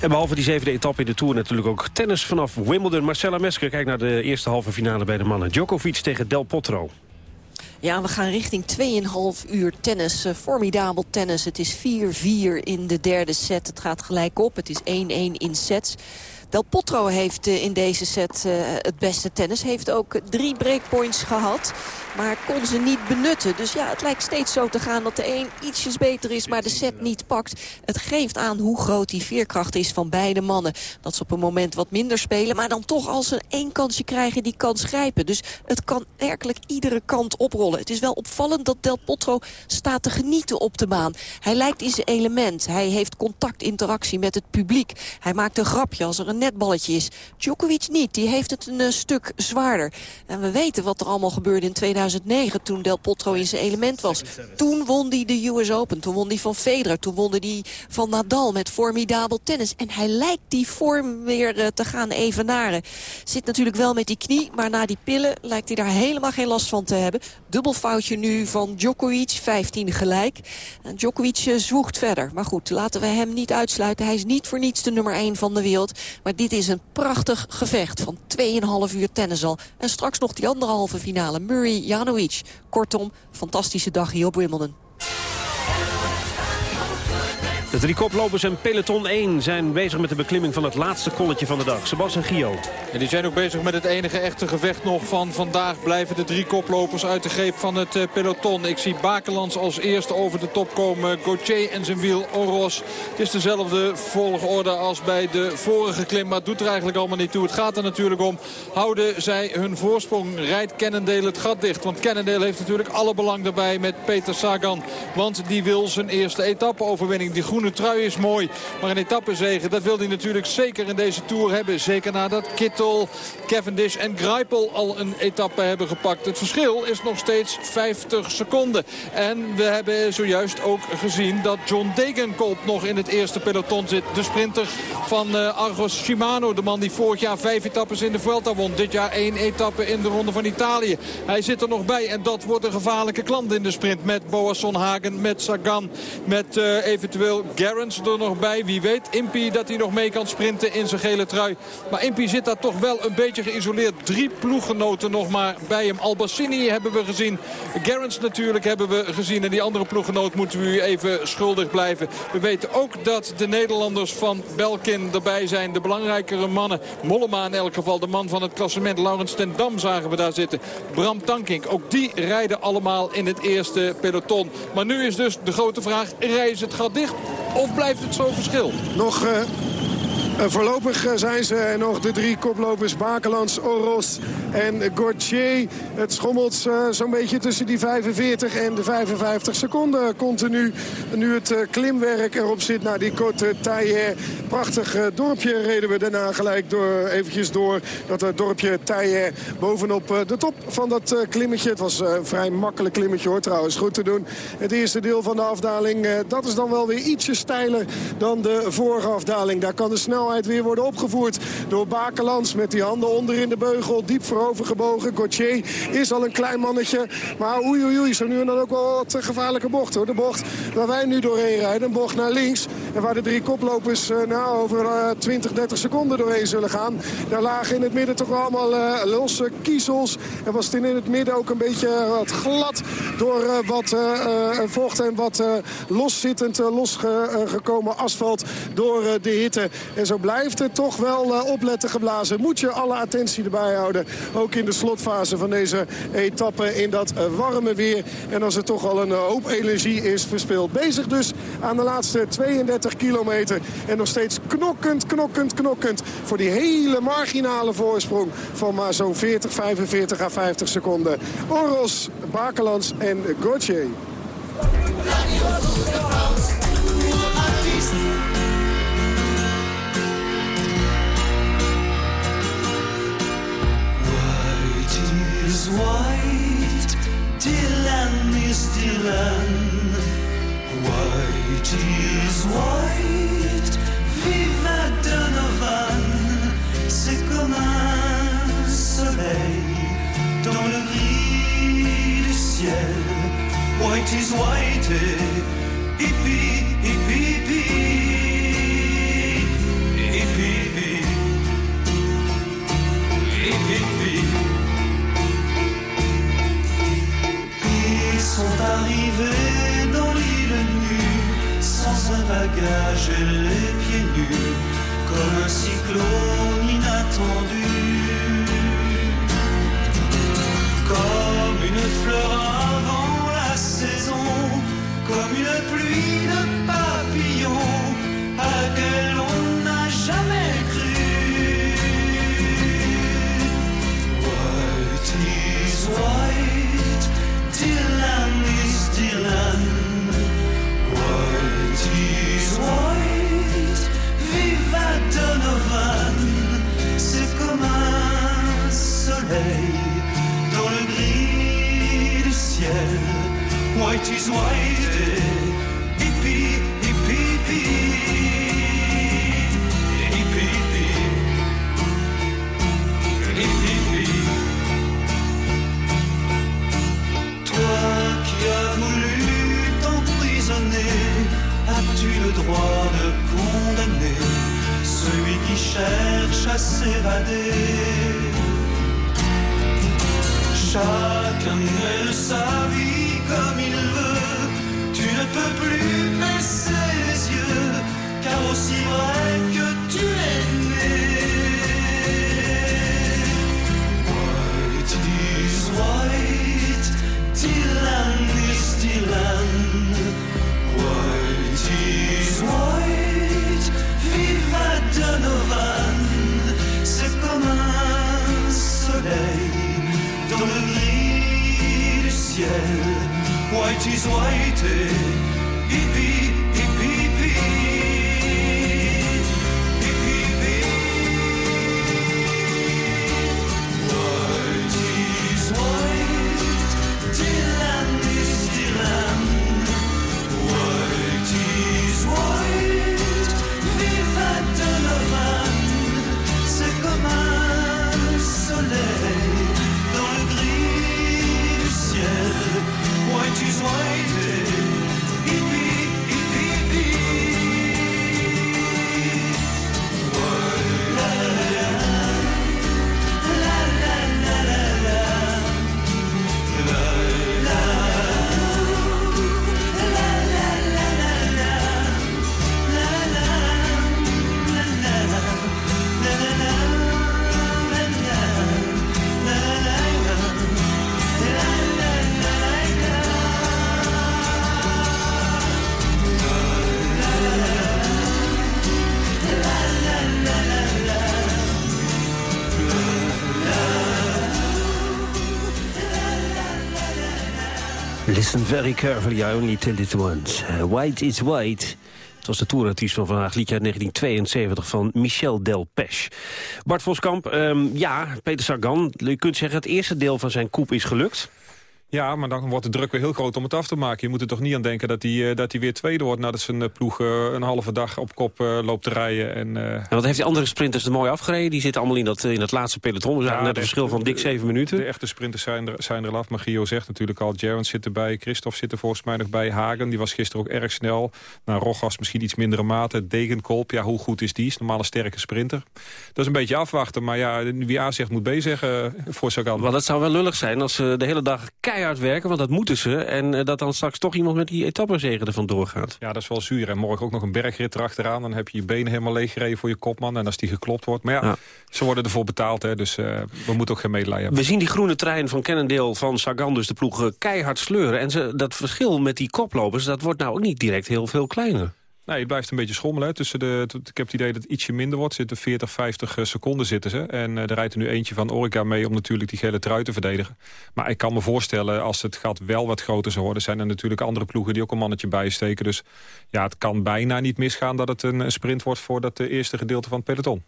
En behalve die zevende etappe in de Tour natuurlijk ook tennis vanaf Wimbledon. Marcella Mesker kijkt naar de eerste halve finale bij de mannen. Djokovic tegen Del Potro.
Ja, we gaan richting 2,5 uur tennis. Eh, formidabel tennis. Het is 4-4 in de derde set. Het gaat gelijk op. Het is 1-1 in sets. Del Potro heeft eh, in deze set eh, het beste tennis. Heeft ook drie breakpoints gehad. Maar kon ze niet benutten. Dus ja, het lijkt steeds zo te gaan dat de een ietsjes beter is... maar de set niet pakt. Het geeft aan hoe groot die veerkracht is van beide mannen. Dat ze op een moment wat minder spelen. Maar dan toch als ze één kansje krijgen, die kans grijpen. Dus het kan werkelijk iedere kant oprollen. Het is wel opvallend dat Del Potro staat te genieten op de baan. Hij lijkt in zijn element. Hij heeft contact, interactie met het publiek. Hij maakt een grapje als er een netballetje is. Djokovic niet, die heeft het een eh, stuk zwaarder. En we weten wat er allemaal gebeurde in 2009 toen Del Potro in zijn element was. Toen won hij de US Open, toen won hij van Federer, toen won hij van Nadal met formidabel tennis. En hij lijkt die vorm weer eh, te gaan evenaren. Zit natuurlijk wel met die knie, maar na die pillen lijkt hij daar helemaal geen last van te hebben. Dubbel foutje nu van Djokovic, 15 gelijk. En Djokovic eh, zwoegt verder. Maar goed, laten we hem niet uitsluiten. Hij is niet voor niets de nummer 1 van de wereld. Maar dit is een prachtig gevecht van 2,5 uur tennis al. En straks nog die anderhalve finale, Murray-Janovic. Kortom, fantastische dag hier op Wimbledon.
De drie koplopers en peloton 1 zijn bezig met de beklimming van het laatste kolletje van de dag. Sebastian Gio.
En die zijn ook bezig met het enige echte gevecht nog van vandaag. Blijven de drie koplopers uit de greep van het eh, peloton. Ik zie Bakelands als eerste over de top komen. Gauthier en zijn wiel Oros. Het is dezelfde volgorde als bij de vorige klim. Maar het doet er eigenlijk allemaal niet toe. Het gaat er natuurlijk om. Houden zij hun voorsprong. Rijdt Cannondale het gat dicht. Want Cannondale heeft natuurlijk alle belang daarbij met Peter Sagan. Want die wil zijn eerste etappe-overwinning. Die groene trui is mooi. Maar een etappezege, dat wil hij natuurlijk zeker in deze Tour hebben. Zeker nadat Kittel, Cavendish en Greipel al een etappe hebben gepakt. Het verschil is nog steeds 50 seconden. En we hebben zojuist ook gezien dat John Degenkolb nog in het eerste peloton zit. De sprinter van uh, Argos Shimano. De man die vorig jaar vijf etappes in de Vuelta won. Dit jaar één etappe in de Ronde van Italië. Hij zit er nog bij en dat wordt een gevaarlijke klant in de sprint. Met Boasson Hagen, met Sagan, met uh, eventueel Gerrans er nog bij. Wie weet, Impy dat hij nog mee kan sprinten in zijn gele trui. Maar Impy zit daar toch wel een beetje geïsoleerd. Drie ploeggenoten nog maar bij hem. Albassini hebben we gezien. Gerrans natuurlijk hebben we gezien. En die andere ploeggenoot moeten we u even schuldig blijven. We weten ook dat de Nederlanders van Belkin erbij zijn. De belangrijkere mannen. Mollema in elk geval. De man van het klassement. Laurens ten Dam zagen we daar zitten. Bram Tankink. Ook die rijden allemaal in het eerste peloton. Maar nu is dus de grote vraag. Reis het gat dicht? Of blijft het zo verschil?
Nog uh, voorlopig zijn ze nog de drie koplopers. Bakelands, Oros en Gauthier. Het schommelt uh, zo'n beetje tussen die 45 en de 55 seconden continu. Nu het uh, klimwerk erop zit naar die Côte Taille. Prachtig dorpje reden we daarna gelijk door, eventjes door. Dat dorpje Taille bovenop de top van dat klimmetje. Het was een vrij makkelijk klimmetje hoor trouwens. Goed te doen. Het eerste deel van de afdaling. dat is dan wel weer ietsje steiler dan de vorige afdaling. Daar kan de snelheid weer worden opgevoerd door Bakelands. Met die handen onder in de beugel. Diep voorover gebogen. Gauthier is al een klein mannetje. Maar oei oei oei. Zo nu en dan ook wel wat gevaarlijke bocht hoor. De bocht waar wij nu doorheen rijden. Een bocht naar links. En waar de drie koplopers uh, nou, over uh, 20, 30 seconden doorheen zullen gaan. Daar lagen in het midden toch allemaal uh, losse kiezels. En was het in het midden ook een beetje wat glad. Door wat vocht en wat loszittend, losgekomen asfalt door de hitte. En zo blijft het toch wel opletten geblazen. Moet je alle attentie erbij houden. Ook in de slotfase van deze etappe in dat warme weer. En als er toch al een hoop energie is verspeeld. Bezig dus aan de laatste 32 kilometer. En nog steeds knokkend, knokkend, knokkend. Voor die hele marginale voorsprong van maar zo'n 40, 45 à 50 seconden. Oros, Bakelands en Gauthier.
White, Dylan is Dylan. White is white, vive Donovan. C'est comme un soleil dans le gris du ciel. White is white, eh? hippie, hippie, hippie, et les pieds nus, comme un cyclone inattendu. Comme une fleur avant la saison, comme une pluie de papillons à laquelle on white is white. Hippie, hippie, hippie. Hippie, hippie. Hippie, hippie. Toi qui as voulu t'emprisonner, as-tu le droit de condamner celui qui cherche à s'évader? Chacun mène sa vie comme il veut, tu ne peux plus baisser les yeux, car aussi vrai White is white, hippie,
Very carefully, I only tell it once. Uh, white is white. Het was de toerartiest van vandaag, liedje uit 1972 van Michel Delpech. Bart Voskamp, ehm, ja, Peter Sagan, je kunt zeggen het eerste deel van zijn koep is gelukt.
Ja, maar dan wordt de druk weer heel groot om het af te maken. Je moet er toch niet aan denken dat hij, eh, dat hij weer tweede wordt... nadat zijn eh, ploeg eh, een halve dag op kop loopt te rijden. En,
En wat heeft die andere sprinters er mooi afgereden? Die zitten allemaal in dat, in dat laatste peloton.
Ja,
net een verschil van dik zeven minuten.
De echte sprinters zijn er, zijn er al af. Maar Gio zegt natuurlijk al, Gerrand zit erbij. Christophe zit er volgens mij nog bij. Hagen, die was gisteren ook erg snel. Nou, Rogas misschien iets mindere mate. Degenkolb, ja, hoe goed is die? Is een normale sterke sprinter. Dat is een beetje afwachten. Maar ja, wie A zegt moet B zeggen voor Sagan.
Want dat zou wel lullig zijn als ze de hele dag keihard werken. Want dat moeten ze. En eh, dat dan straks toch iemand met die etappenzegen er vandoor gaat.
Ja, dat is wel zuur. En morgen ook nog een bergrit erachteraan. Dan heb je je benen helemaal leeggereden voor je kopman. En als die geklopt wordt. Maar ja,
Ja.
ze worden ervoor betaald. Hè, dus eh, we moeten ook geen medelijden hebben.
We zien die groene trein van Cannondale van Sagan, dus de ploeg, eh, keihard sleuren. En ze, dat verschil met die koplopers, dat wordt nou ook niet direct heel veel kleiner.
Nee, het blijft een beetje schommelen. Tussen de, ik heb het idee dat het ietsje minder wordt. Zitten 40, 50 seconden zitten ze. En eh, er rijdt er nu eentje van Orica mee om natuurlijk die gele trui te verdedigen. Maar ik kan me voorstellen, als het gat wel wat groter zou worden... zijn er natuurlijk andere ploegen die ook een mannetje bijsteken. Dus ja, het kan bijna niet misgaan dat het een, sprint wordt... voor dat eh, eerste gedeelte van het peloton.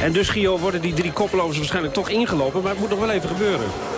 En dus, Gio, worden die drie koplopers waarschijnlijk toch ingelopen. Maar het moet nog wel even gebeuren.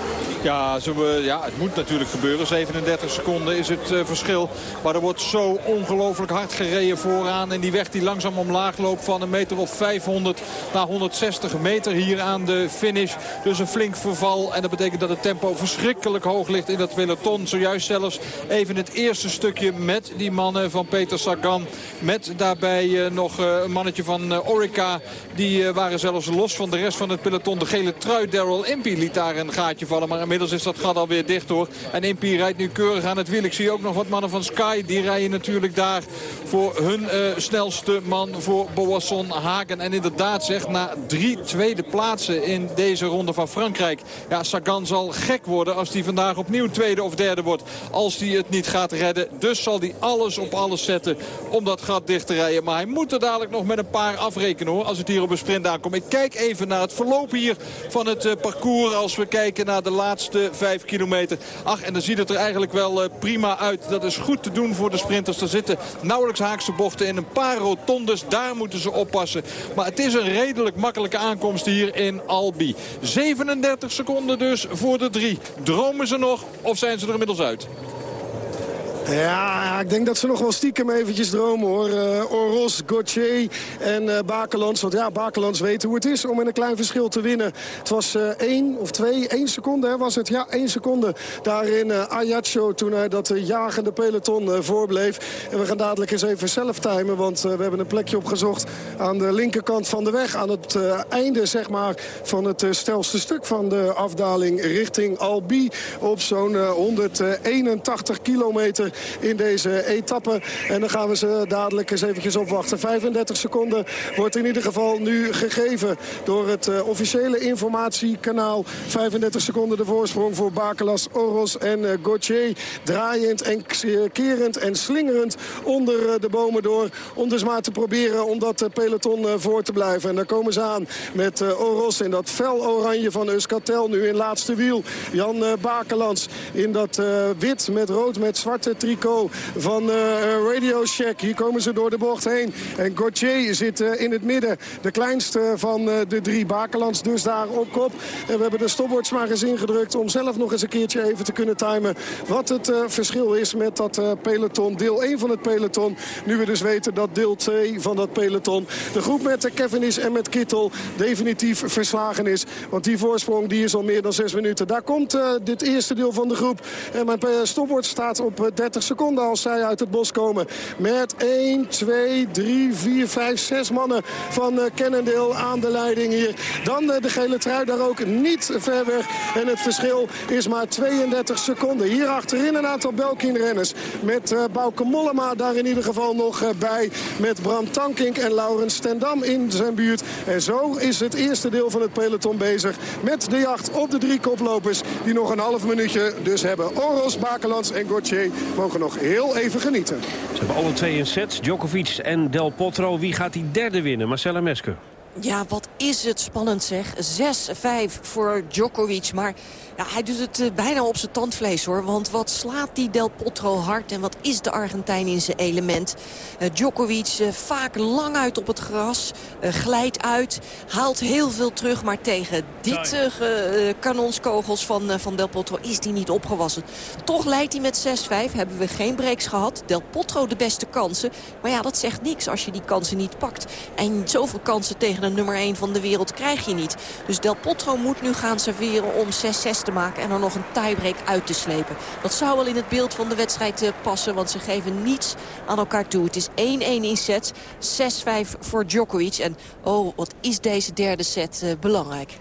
Ja, ja, het moet natuurlijk gebeuren. 37 seconden is het eh, verschil. Maar er wordt zo ongelooflijk hard gereden vooraan. En die weg die langzaam omlaag loopt van een meter of 500 naar 160 meter hier aan de finish. Dus een flink verval. En dat betekent dat het tempo verschrikkelijk hoog ligt in dat peloton. Zojuist zelfs even het eerste stukje met die mannen van Peter Sagan. Met daarbij eh, nog eh, een mannetje van Orica. Die waren zelfs los van de rest van het peloton. De gele trui Daryl Impey liet daar een gaatje vallen. Maar inmiddels is dat gat alweer dicht hoor. En Impey rijdt nu keurig aan het wiel. Ik zie ook nog wat mannen van Sky. Die rijden natuurlijk daar voor hun eh, snelste man. Voor Boasson Hagen. En inderdaad zeg, na drie tweede plaatsen in deze ronde van Frankrijk. Ja, Sagan zal gek worden als hij vandaag opnieuw tweede of derde wordt. Als hij het niet gaat redden. Dus zal hij alles op alles zetten om dat gat dicht te rijden. Maar hij moet er dadelijk nog met een paar afrekenen hoor. Als het hier op een sprint aankomt. Ik kijk even naar het verloop hier van het eh, parcours. Als we kijken naar de laatste laatste 5 kilometer. Ach, en dan ziet het er eigenlijk wel eh, prima uit. Dat is goed te doen voor de sprinters. Er zitten nauwelijks haakse bochten in een paar rotondes. Daar moeten ze oppassen. Maar het is een redelijk makkelijke aankomst hier in Albi. 37 seconden dus voor de drie. Dromen ze nog of zijn ze er inmiddels uit?
Ja, ik denk dat ze nog wel stiekem eventjes dromen hoor. Uh, Oros, Gauthier en uh, Bakelands. Want ja, Bakelands weet hoe het is om met een klein verschil te winnen. Het was uh, één of twee, één seconde hè, was het. Ja, één seconde daarin uh, toen hij dat jagende peloton voorbleef. En we gaan dadelijk eens even zelf timen. Want we hebben een plekje opgezocht aan de linkerkant van de weg. Aan het einde zeg maar van het stelste stuk van de afdaling richting Albi. Op zo'n 181 kilometer in deze etappe. En dan gaan we ze dadelijk eens eventjes opwachten. 35 seconden wordt in ieder geval nu gegeven door het uh, officiële informatiekanaal. 35 seconden de voorsprong voor Bakelas, Oros en uh, Gauthier. Draaiend en kerend en slingerend onder de bomen door. Om dus maar te proberen om dat peloton voor te blijven. En dan komen ze aan met Oros in dat fel oranje van Euskatel. Nu in laatste wiel. Jan Bakelands in dat wit met rood met zwarte tricot van uh, Radio Shack. Hier komen ze door de bocht heen. En Gauthier zit uh, in het midden. De kleinste van de drie Bakelands dus daar op kop. En we hebben de stopwatch maar eens ingedrukt om zelf nog eens een keertje even te kunnen timen. Wat het verschil is met dat peloton. Deel 1 van het peloton. Nu we dus weten dat deel 2 van dat peloton. De groep met Cavendish en met Kittel definitief verslagen is. Want die voorsprong die is al meer dan 6 minuten. Daar komt dit eerste deel van de groep. En mijn stopwatch staat op 30 seconden als zij uit het bos komen. Met 1, 2, 3, 4, 5, 6 mannen van uh, Cannondale aan de leiding hier. Dan uh, de gele trui daar ook niet ver weg. En het verschil is maar 32 seconden. Hier achterin een aantal Belkin-renners. Met uh, Bouke Mollema daar in ieder geval nog bij. Met Bram Tankink en Laurens Stendam in zijn buurt. En zo is het eerste deel van het peloton bezig. Met de jacht op de drie koplopers. Die nog een half minuutje dus hebben. Oros, Bakelands en Gauthier mogen nog heel even genieten.
Ze hebben alle twee een set. Djokovic en Del Potro. Wie gaat die derde winnen? Marcella Mesker.
Ja, wat is het spannend zeg. 6-5 voor Djokovic. Maar ja, hij doet het uh, bijna op zijn tandvlees hoor. Want wat slaat die Del Potro hard en wat is de Argentijn in zijn element. Uh, Djokovic uh, vaak lang uit op het gras. glijdt uit. Haalt heel veel terug. Maar tegen dit kanonskogels van, van Del Potro is hij niet opgewassen. Toch leidt hij met 6-5. Hebben we geen breaks gehad. Del Potro de beste kansen. Maar ja, dat zegt niks als je die kansen niet pakt. En zoveel kansen tegen de nummer 1 van de wereld krijg je niet. Dus Del Potro moet nu gaan serveren om 6-6 te maken en er nog een tiebreak uit te slepen. Dat zou wel in het beeld van de wedstrijd uh, passen, want ze geven niets aan elkaar toe. Het is 1-1 in sets, 6-5 voor Djokovic. En oh, wat is deze derde set uh, belangrijk.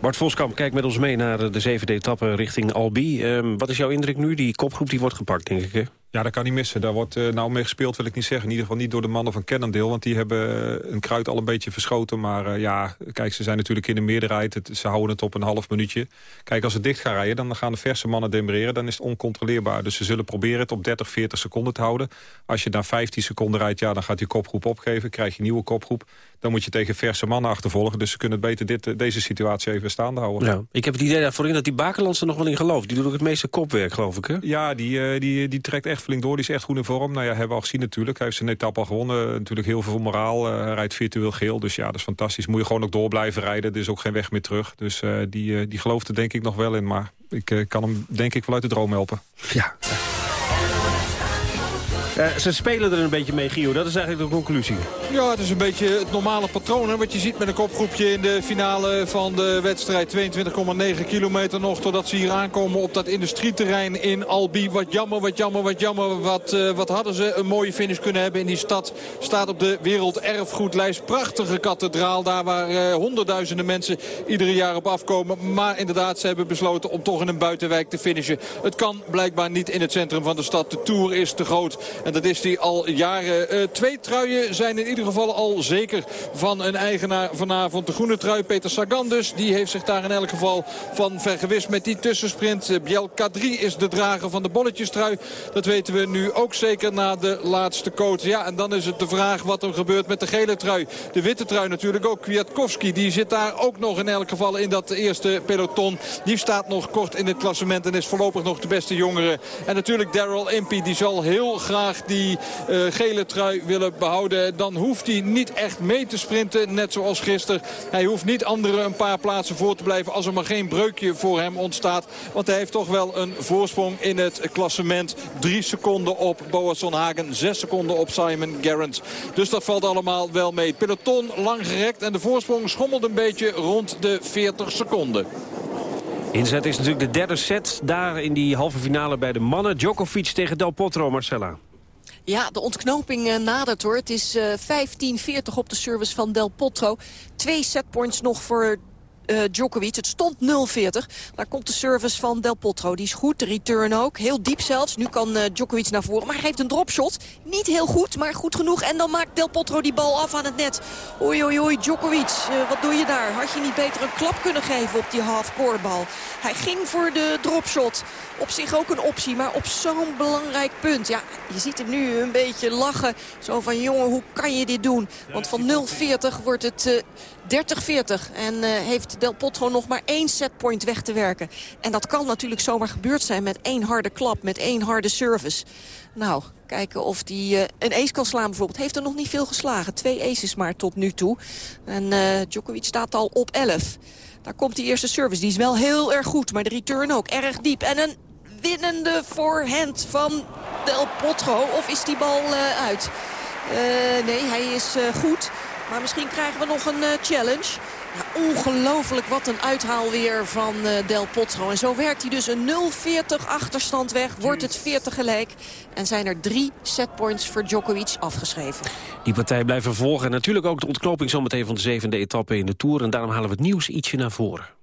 Bart Voskamp, kijk met ons mee naar de zevende etappe richting Albi. Uh, wat is jouw indruk nu? Die kopgroep die wordt gepakt, denk ik, hè?
Ja, dat kan niet missen. Daar wordt uh, nou mee gespeeld, wil ik niet zeggen. In ieder geval niet door de mannen van Cannondale. Want die hebben uh, een kruid al een beetje verschoten. Maar uh, ja, kijk, ze zijn natuurlijk in de meerderheid. Het, ze houden het op een half minuutje. Kijk, als ze dicht gaan rijden, dan gaan de verse mannen demereren. Dan is het oncontroleerbaar. Dus ze zullen proberen het op 30, 40 seconden te houden. Als je daar 15 seconden rijdt, ja, dan gaat die kopgroep opgeven. Krijg je een nieuwe kopgroep. Dan moet je tegen verse mannen achtervolgen. Dus ze kunnen beter dit, deze situatie even staande houden.
Ja, ik heb het idee dat voorin dat die Bakerlands er nog wel in gelooft. Die doet ook het meeste kopwerk, geloof ik, hè?
Ja, die, die, die trekt echt flink door. Die is echt goed in vorm. Nou ja, hebben we al gezien natuurlijk. Hij heeft zijn etappe al gewonnen. Natuurlijk heel veel moraal. Uh, rijdt virtueel geel. Dus ja, dat is fantastisch. Moet je gewoon ook door blijven rijden. Er is ook geen weg meer terug. Dus uh, die, uh, die gelooft er denk ik nog wel in. Maar ik kan hem denk ik wel uit de droom helpen.
Ja. Ze spelen er een beetje mee, Gio. Dat is eigenlijk de conclusie.
Ja, het is een beetje het normale patroon. Wat je ziet met een kopgroepje in de finale van de wedstrijd. 22,9 kilometer nog totdat ze hier aankomen op dat industrieterrein in Albi. Wat jammer, wat jammer, wat jammer. Wat, uh, wat hadden ze een mooie finish kunnen hebben in die stad. Staat op de werelderfgoedlijst. Prachtige kathedraal. Daar waar uh, honderdduizenden mensen iedere jaar op afkomen. Maar inderdaad, ze hebben besloten om toch in een buitenwijk te finishen. Het kan blijkbaar niet in het centrum van de stad. De Tour is te groot. En dat is die al jaren. Uh, twee truien zijn in ieder ieder geval al zeker van een eigenaar vanavond. De groene trui Peter Sagan dus. Die heeft zich daar in elk geval van vergewist met die tussensprint. Eh, Biel K3 is de drager van de bolletjestrui. Dat weten we nu ook zeker na de laatste coach. Ja, en dan is het de vraag wat er gebeurt met de gele trui. De witte trui natuurlijk ook. Kwiatkowski, die zit daar ook nog in elk geval in dat eerste peloton. Die staat nog kort in het klassement en is voorlopig nog de beste jongere. En natuurlijk Daryl Impey, die zal heel graag die uh, gele trui willen behouden. Dan hoeft hij niet echt mee te sprinten, net zoals gisteren. Hij hoeft niet anderen een paar plaatsen voor te blijven als er maar geen breukje voor hem ontstaat. Want hij heeft toch wel een voorsprong in het klassement. Drie seconden op Boasson Hagen, zes seconden op Simon Gerrans. Dus dat valt allemaal wel mee. Peloton lang gerekt en de voorsprong schommelt een beetje rond de 40 seconden.
Inzet is natuurlijk de derde set. Daar in die halve finale bij de mannen. Djokovic tegen Del Potro, Marcella.
Ja, de ontknoping uh, nadert hoor. Het is uh, 15-40 op de service van Del Potro. Twee setpoints nog voor uh, Djokovic. Het stond 0-40. Daar komt de service van Del Potro. Die is goed, de return ook. Heel diep zelfs. Nu kan uh, Djokovic naar voren. Maar hij heeft een dropshot. Niet heel goed, maar goed genoeg. En dan maakt Del Potro die bal af aan het net. Oei, oei, oei, Djokovic. Uh, wat doe je daar? Had je niet beter een klap kunnen geven op die half-core bal? Hij ging voor de dropshot. Op zich ook een optie, maar op zo'n belangrijk punt. Ja, je ziet hem nu een beetje lachen. Zo van, jongen, hoe kan je dit doen? Want van 0-40 wordt het 30-40. En uh, heeft Del Potro nog maar één setpoint weg te werken. En dat kan natuurlijk zomaar gebeurd zijn met één harde klap, met één harde service. Nou, kijken of hij uh, een ace kan slaan bijvoorbeeld. Heeft er nog niet veel geslagen. Twee aces maar tot nu toe. En uh, Djokovic staat al op 11. Daar komt die eerste service. Die is wel heel erg goed, maar de return ook erg diep. En een winnende voorhand van Del Potro. Of is die bal uit? Nee, hij is goed. Maar misschien krijgen we nog een uh, challenge. Ja, ongelooflijk wat een uithaal weer van uh, Del Potro. En zo werkt hij dus een 0-40 achterstand weg. Wordt het 40 gelijk. En zijn er drie setpoints voor Djokovic afgeschreven.
Die partij blijft vervolgen. En natuurlijk ook de ontknoping zometeen van de zevende etappe in de Tour. En daarom halen we het nieuws ietsje naar voren.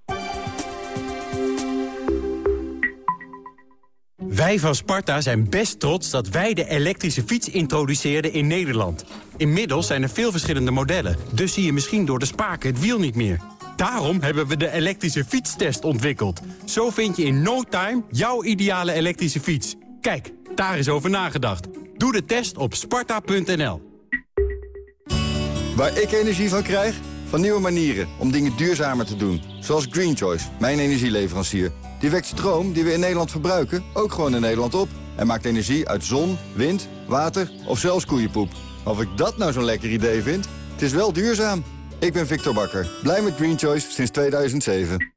Wij van Sparta zijn best trots dat wij de elektrische fiets introduceerden in Nederland. Inmiddels zijn er veel verschillende modellen, dus zie je misschien door de spaken het wiel niet meer. Daarom hebben we de elektrische fietstest ontwikkeld. Zo vind je in no time jouw ideale elektrische fiets. Kijk, daar is over nagedacht. Doe de test op sparta.nl.
Waar ik energie van krijg? Van nieuwe manieren om dingen duurzamer te doen. Zoals Green Choice, mijn energieleverancier. Die wekt stroom die we in Nederland verbruiken ook gewoon in Nederland op. En maakt energie uit zon, wind, water of zelfs koeienpoep. Of ik dat nou zo'n lekker idee vind? Het is wel duurzaam. Ik ben Victor Bakker, blij met Green Choice sinds 2007.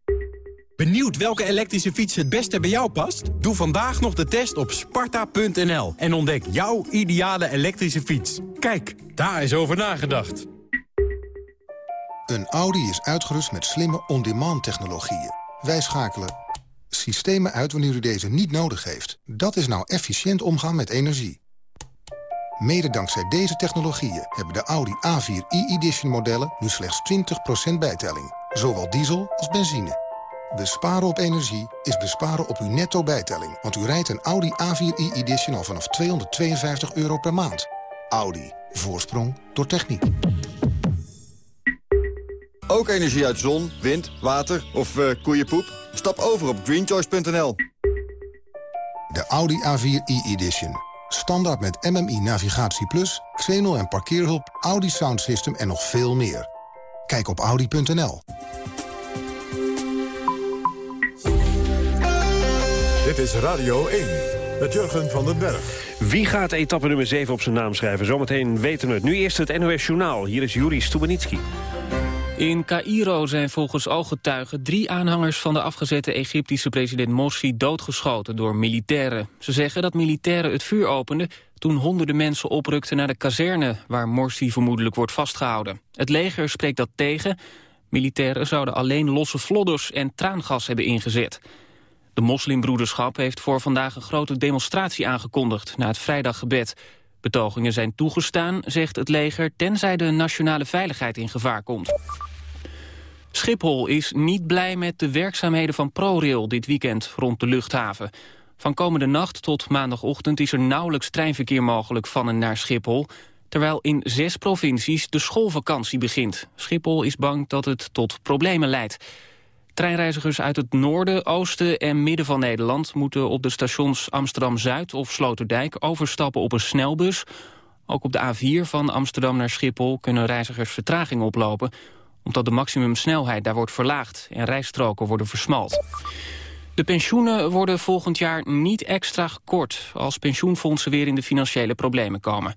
Benieuwd welke elektrische fiets het beste bij jou past? Doe vandaag nog de test op sparta.nl en ontdek jouw ideale elektrische fiets. Kijk, daar is over nagedacht.
Een Audi is uitgerust met slimme on-demand technologieën. Wij schakelen systemen uit wanneer u deze niet nodig heeft. Dat is nou efficiënt omgaan met energie. Mede dankzij deze technologieën hebben de Audi A4 e-edition modellen nu slechts 20% bijtelling. Zowel diesel als benzine. Besparen op energie is besparen op uw netto bijtelling. Want u rijdt een Audi A4 e-edition al vanaf 252 euro per maand. Audi. Voorsprong door techniek.
Ook energie uit zon, wind, water of uh, koeienpoep? Stap over op greenchoice.nl.
De Audi A4 e-edition. Standaard met MMI Navigatie Plus, Xenol en parkeerhulp, Audi Sound System en nog veel meer. Kijk op audi.nl.
Dit is Radio 1 met Jurgen van den Berg.
Wie gaat etappe nummer 7 op zijn naam schrijven? Zometeen weten we het. Nu eerst het NOS Journaal. Hier is Juri Stubenitski.
In Cairo zijn volgens ooggetuigen drie aanhangers van de afgezette Egyptische president Morsi doodgeschoten door militairen. Ze zeggen dat militairen het vuur openden toen honderden mensen oprukten naar de kazerne waar Morsi vermoedelijk wordt vastgehouden. Het leger spreekt dat tegen. Militairen zouden alleen losse vlodders en traangas hebben ingezet. De moslimbroederschap heeft voor vandaag een grote demonstratie aangekondigd na het vrijdaggebed. Betogingen zijn toegestaan, zegt het leger, tenzij de nationale veiligheid in gevaar komt. Schiphol is niet blij met de werkzaamheden van ProRail dit weekend rond de luchthaven. Van komende nacht tot maandagochtend is er nauwelijks treinverkeer mogelijk van en naar Schiphol. terwijl in zes provincies de schoolvakantie begint. Schiphol is bang dat het tot problemen leidt. Treinreizigers uit het noorden, oosten en midden van Nederland... moeten op de stations Amsterdam-Zuid of Sloterdijk overstappen op een snelbus. Ook op de A4 van Amsterdam naar Schiphol kunnen reizigers vertraging oplopen... omdat de maximumsnelheid daar wordt verlaagd en rijstroken worden versmalt. De pensioenen worden volgend jaar niet extra gekort... als pensioenfondsen weer in de financiële problemen komen.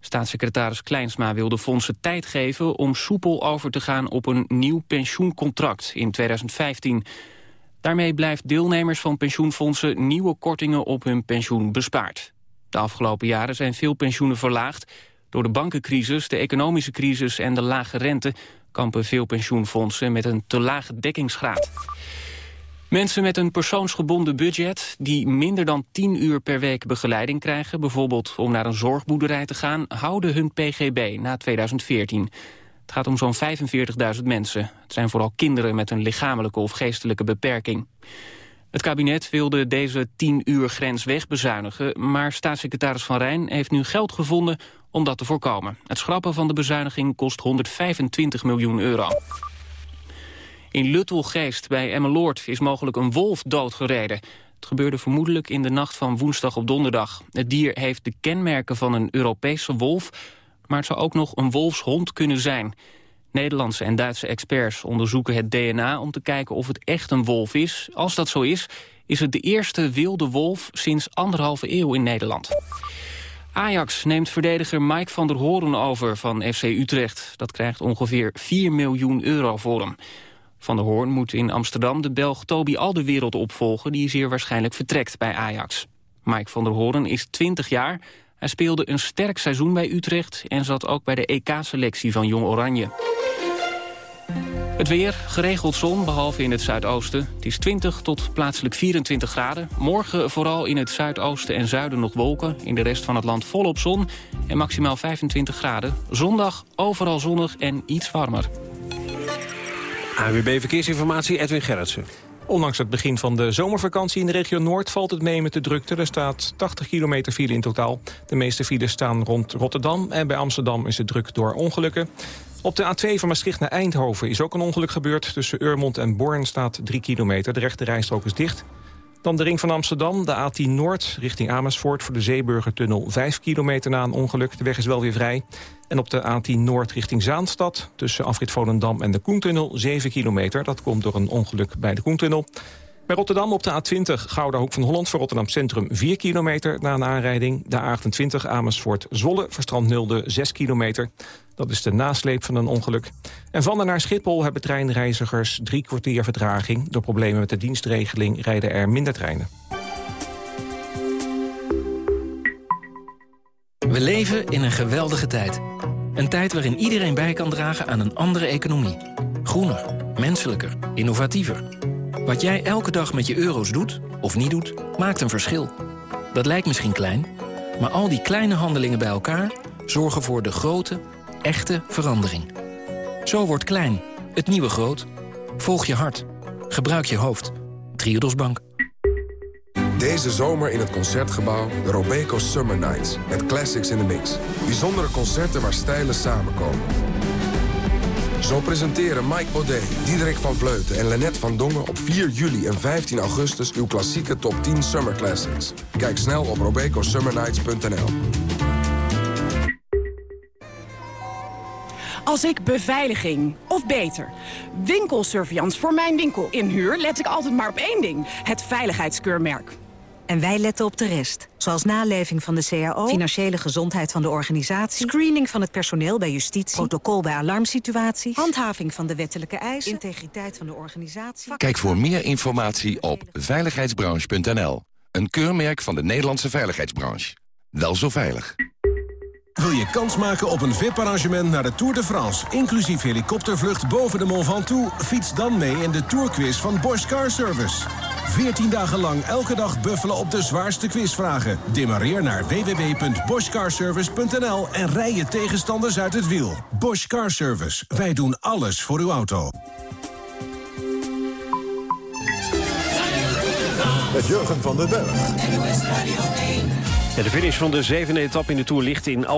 Staatssecretaris Kleinsma wil de fondsen tijd geven... om soepel over te gaan op een nieuw pensioencontract in 2015. Daarmee blijft deelnemers van pensioenfondsen... nieuwe kortingen op hun pensioen bespaard. De afgelopen jaren zijn veel pensioenen verlaagd. Door de bankencrisis, de economische crisis en de lage rente... kampen veel pensioenfondsen met een te lage dekkingsgraad. Mensen met een persoonsgebonden budget die minder dan 10 uur per week begeleiding krijgen, bijvoorbeeld om naar een zorgboerderij te gaan, houden hun PGB na 2014. Het gaat om zo'n 45.000 mensen. Het zijn vooral kinderen met een lichamelijke of geestelijke beperking. Het kabinet wilde deze 10 uur grens wegbezuinigen, maar staatssecretaris Van Rijn heeft nu geld gevonden om dat te voorkomen. Het schrappen van de bezuiniging kost 125 miljoen euro. In Luttelgeest bij Emmeloord is mogelijk een wolf doodgereden. Het gebeurde vermoedelijk in de nacht van woensdag op donderdag. Het dier heeft de kenmerken van een Europese wolf... maar het zou ook nog een wolfshond kunnen zijn. Nederlandse en Duitse experts onderzoeken het DNA... om te kijken of het echt een wolf is. Als dat zo is, is het de eerste wilde wolf sinds anderhalve eeuw in Nederland. Ajax neemt verdediger Mike van der Hoorn over van FC Utrecht. Dat krijgt ongeveer 4 miljoen euro voor hem. Van der Hoorn moet in Amsterdam de Belg Toby Alderwereld opvolgen... die zeer waarschijnlijk vertrekt bij Ajax. Mike van der Hoorn is 20 jaar. Hij speelde een sterk seizoen bij Utrecht... en zat ook bij de EK-selectie van Jong Oranje. Het weer, geregeld zon, behalve in het zuidoosten. Het is 20 tot plaatselijk 24 graden. Morgen vooral in het zuidoosten en zuiden nog wolken. In de rest van het land volop zon en maximaal 25 graden. Zondag overal zonnig en iets warmer.
AWB Verkeersinformatie, Edwin Gerritsen.
Ondanks het begin van de zomervakantie in de regio Noord valt het mee met de drukte. Er staat 80 kilometer file in totaal. De meeste files staan rond Rotterdam en bij Amsterdam is het druk door ongelukken. Op de A2 van Maastricht naar Eindhoven is ook een ongeluk gebeurd. Tussen Urmond en Born staat 3 kilometer. De rechte rijstrook is dicht. Dan de ring van Amsterdam, de A10 Noord, richting Amersfoort... voor de Zeeburgertunnel 5 kilometer na een ongeluk. De weg is wel weer vrij. En op de A10 Noord richting Zaanstad... tussen Afrit Volendam en de Koentunnel 7 kilometer. Dat komt door een ongeluk bij de Koentunnel. Bij Rotterdam op de A20 Gouda Hoek van Holland voor Rotterdam Centrum 4 kilometer na een aanrijding. De A28 Amersfoort Zwolle verstrand Nulde 6 kilometer. Dat is de nasleep van een ongeluk. En van en naar Schiphol hebben treinreizigers drie kwartier vertraging. Door problemen met de dienstregeling rijden er minder treinen.
We leven in een geweldige tijd. Een tijd waarin iedereen bij kan dragen aan een andere economie. Groener, menselijker, innovatiever. Wat jij elke dag met je euro's doet, of niet doet, maakt een verschil. Dat lijkt misschien klein, maar al die kleine handelingen bij elkaar... zorgen voor de grote, echte verandering. Zo wordt klein, het nieuwe groot. Volg je hart. Gebruik je hoofd. Triodos Bank.
Deze zomer in het Concertgebouw de Robeco Summer Nights. Met classics in the mix. Bijzondere concerten waar stijlen samenkomen. Zo presenteren Mike Baudet, Diederik van Vleuten en Lennet van Dongen... op 4 juli en 15 augustus uw klassieke top 10 Summer Classics. Kijk snel op robecosummernights.nl.
Als ik beveiliging, of beter, winkelsurveillance voor mijn winkel inhuur... let ik altijd maar op één ding, het veiligheidskeurmerk.
En wij letten op de rest. Zoals naleving van de CAO, financiële gezondheid van de organisatie... screening van het personeel bij justitie, protocol bij alarmsituaties... handhaving van de wettelijke eisen, integriteit van de organisatie...
Kijk voor meer informatie op veiligheidsbranche.nl. Een keurmerk van de Nederlandse veiligheidsbranche. Wel zo veilig.
Wil je kans maken op een VIP-arrangement naar de Tour de France... inclusief helikoptervlucht boven de Mont Ventoux? Fiets dan mee in de Tourquiz van Bosch Car Service. 14 dagen lang elke dag buffelen op de zwaarste quizvragen. Demareer naar www.boschcarservice.nl en rij je tegenstanders uit het wiel. Bosch Car Service. Wij doen alles voor uw auto.
Met Jurgen van den Berg.
Ja, de finish van de zevende etappe in de Tour ligt in Al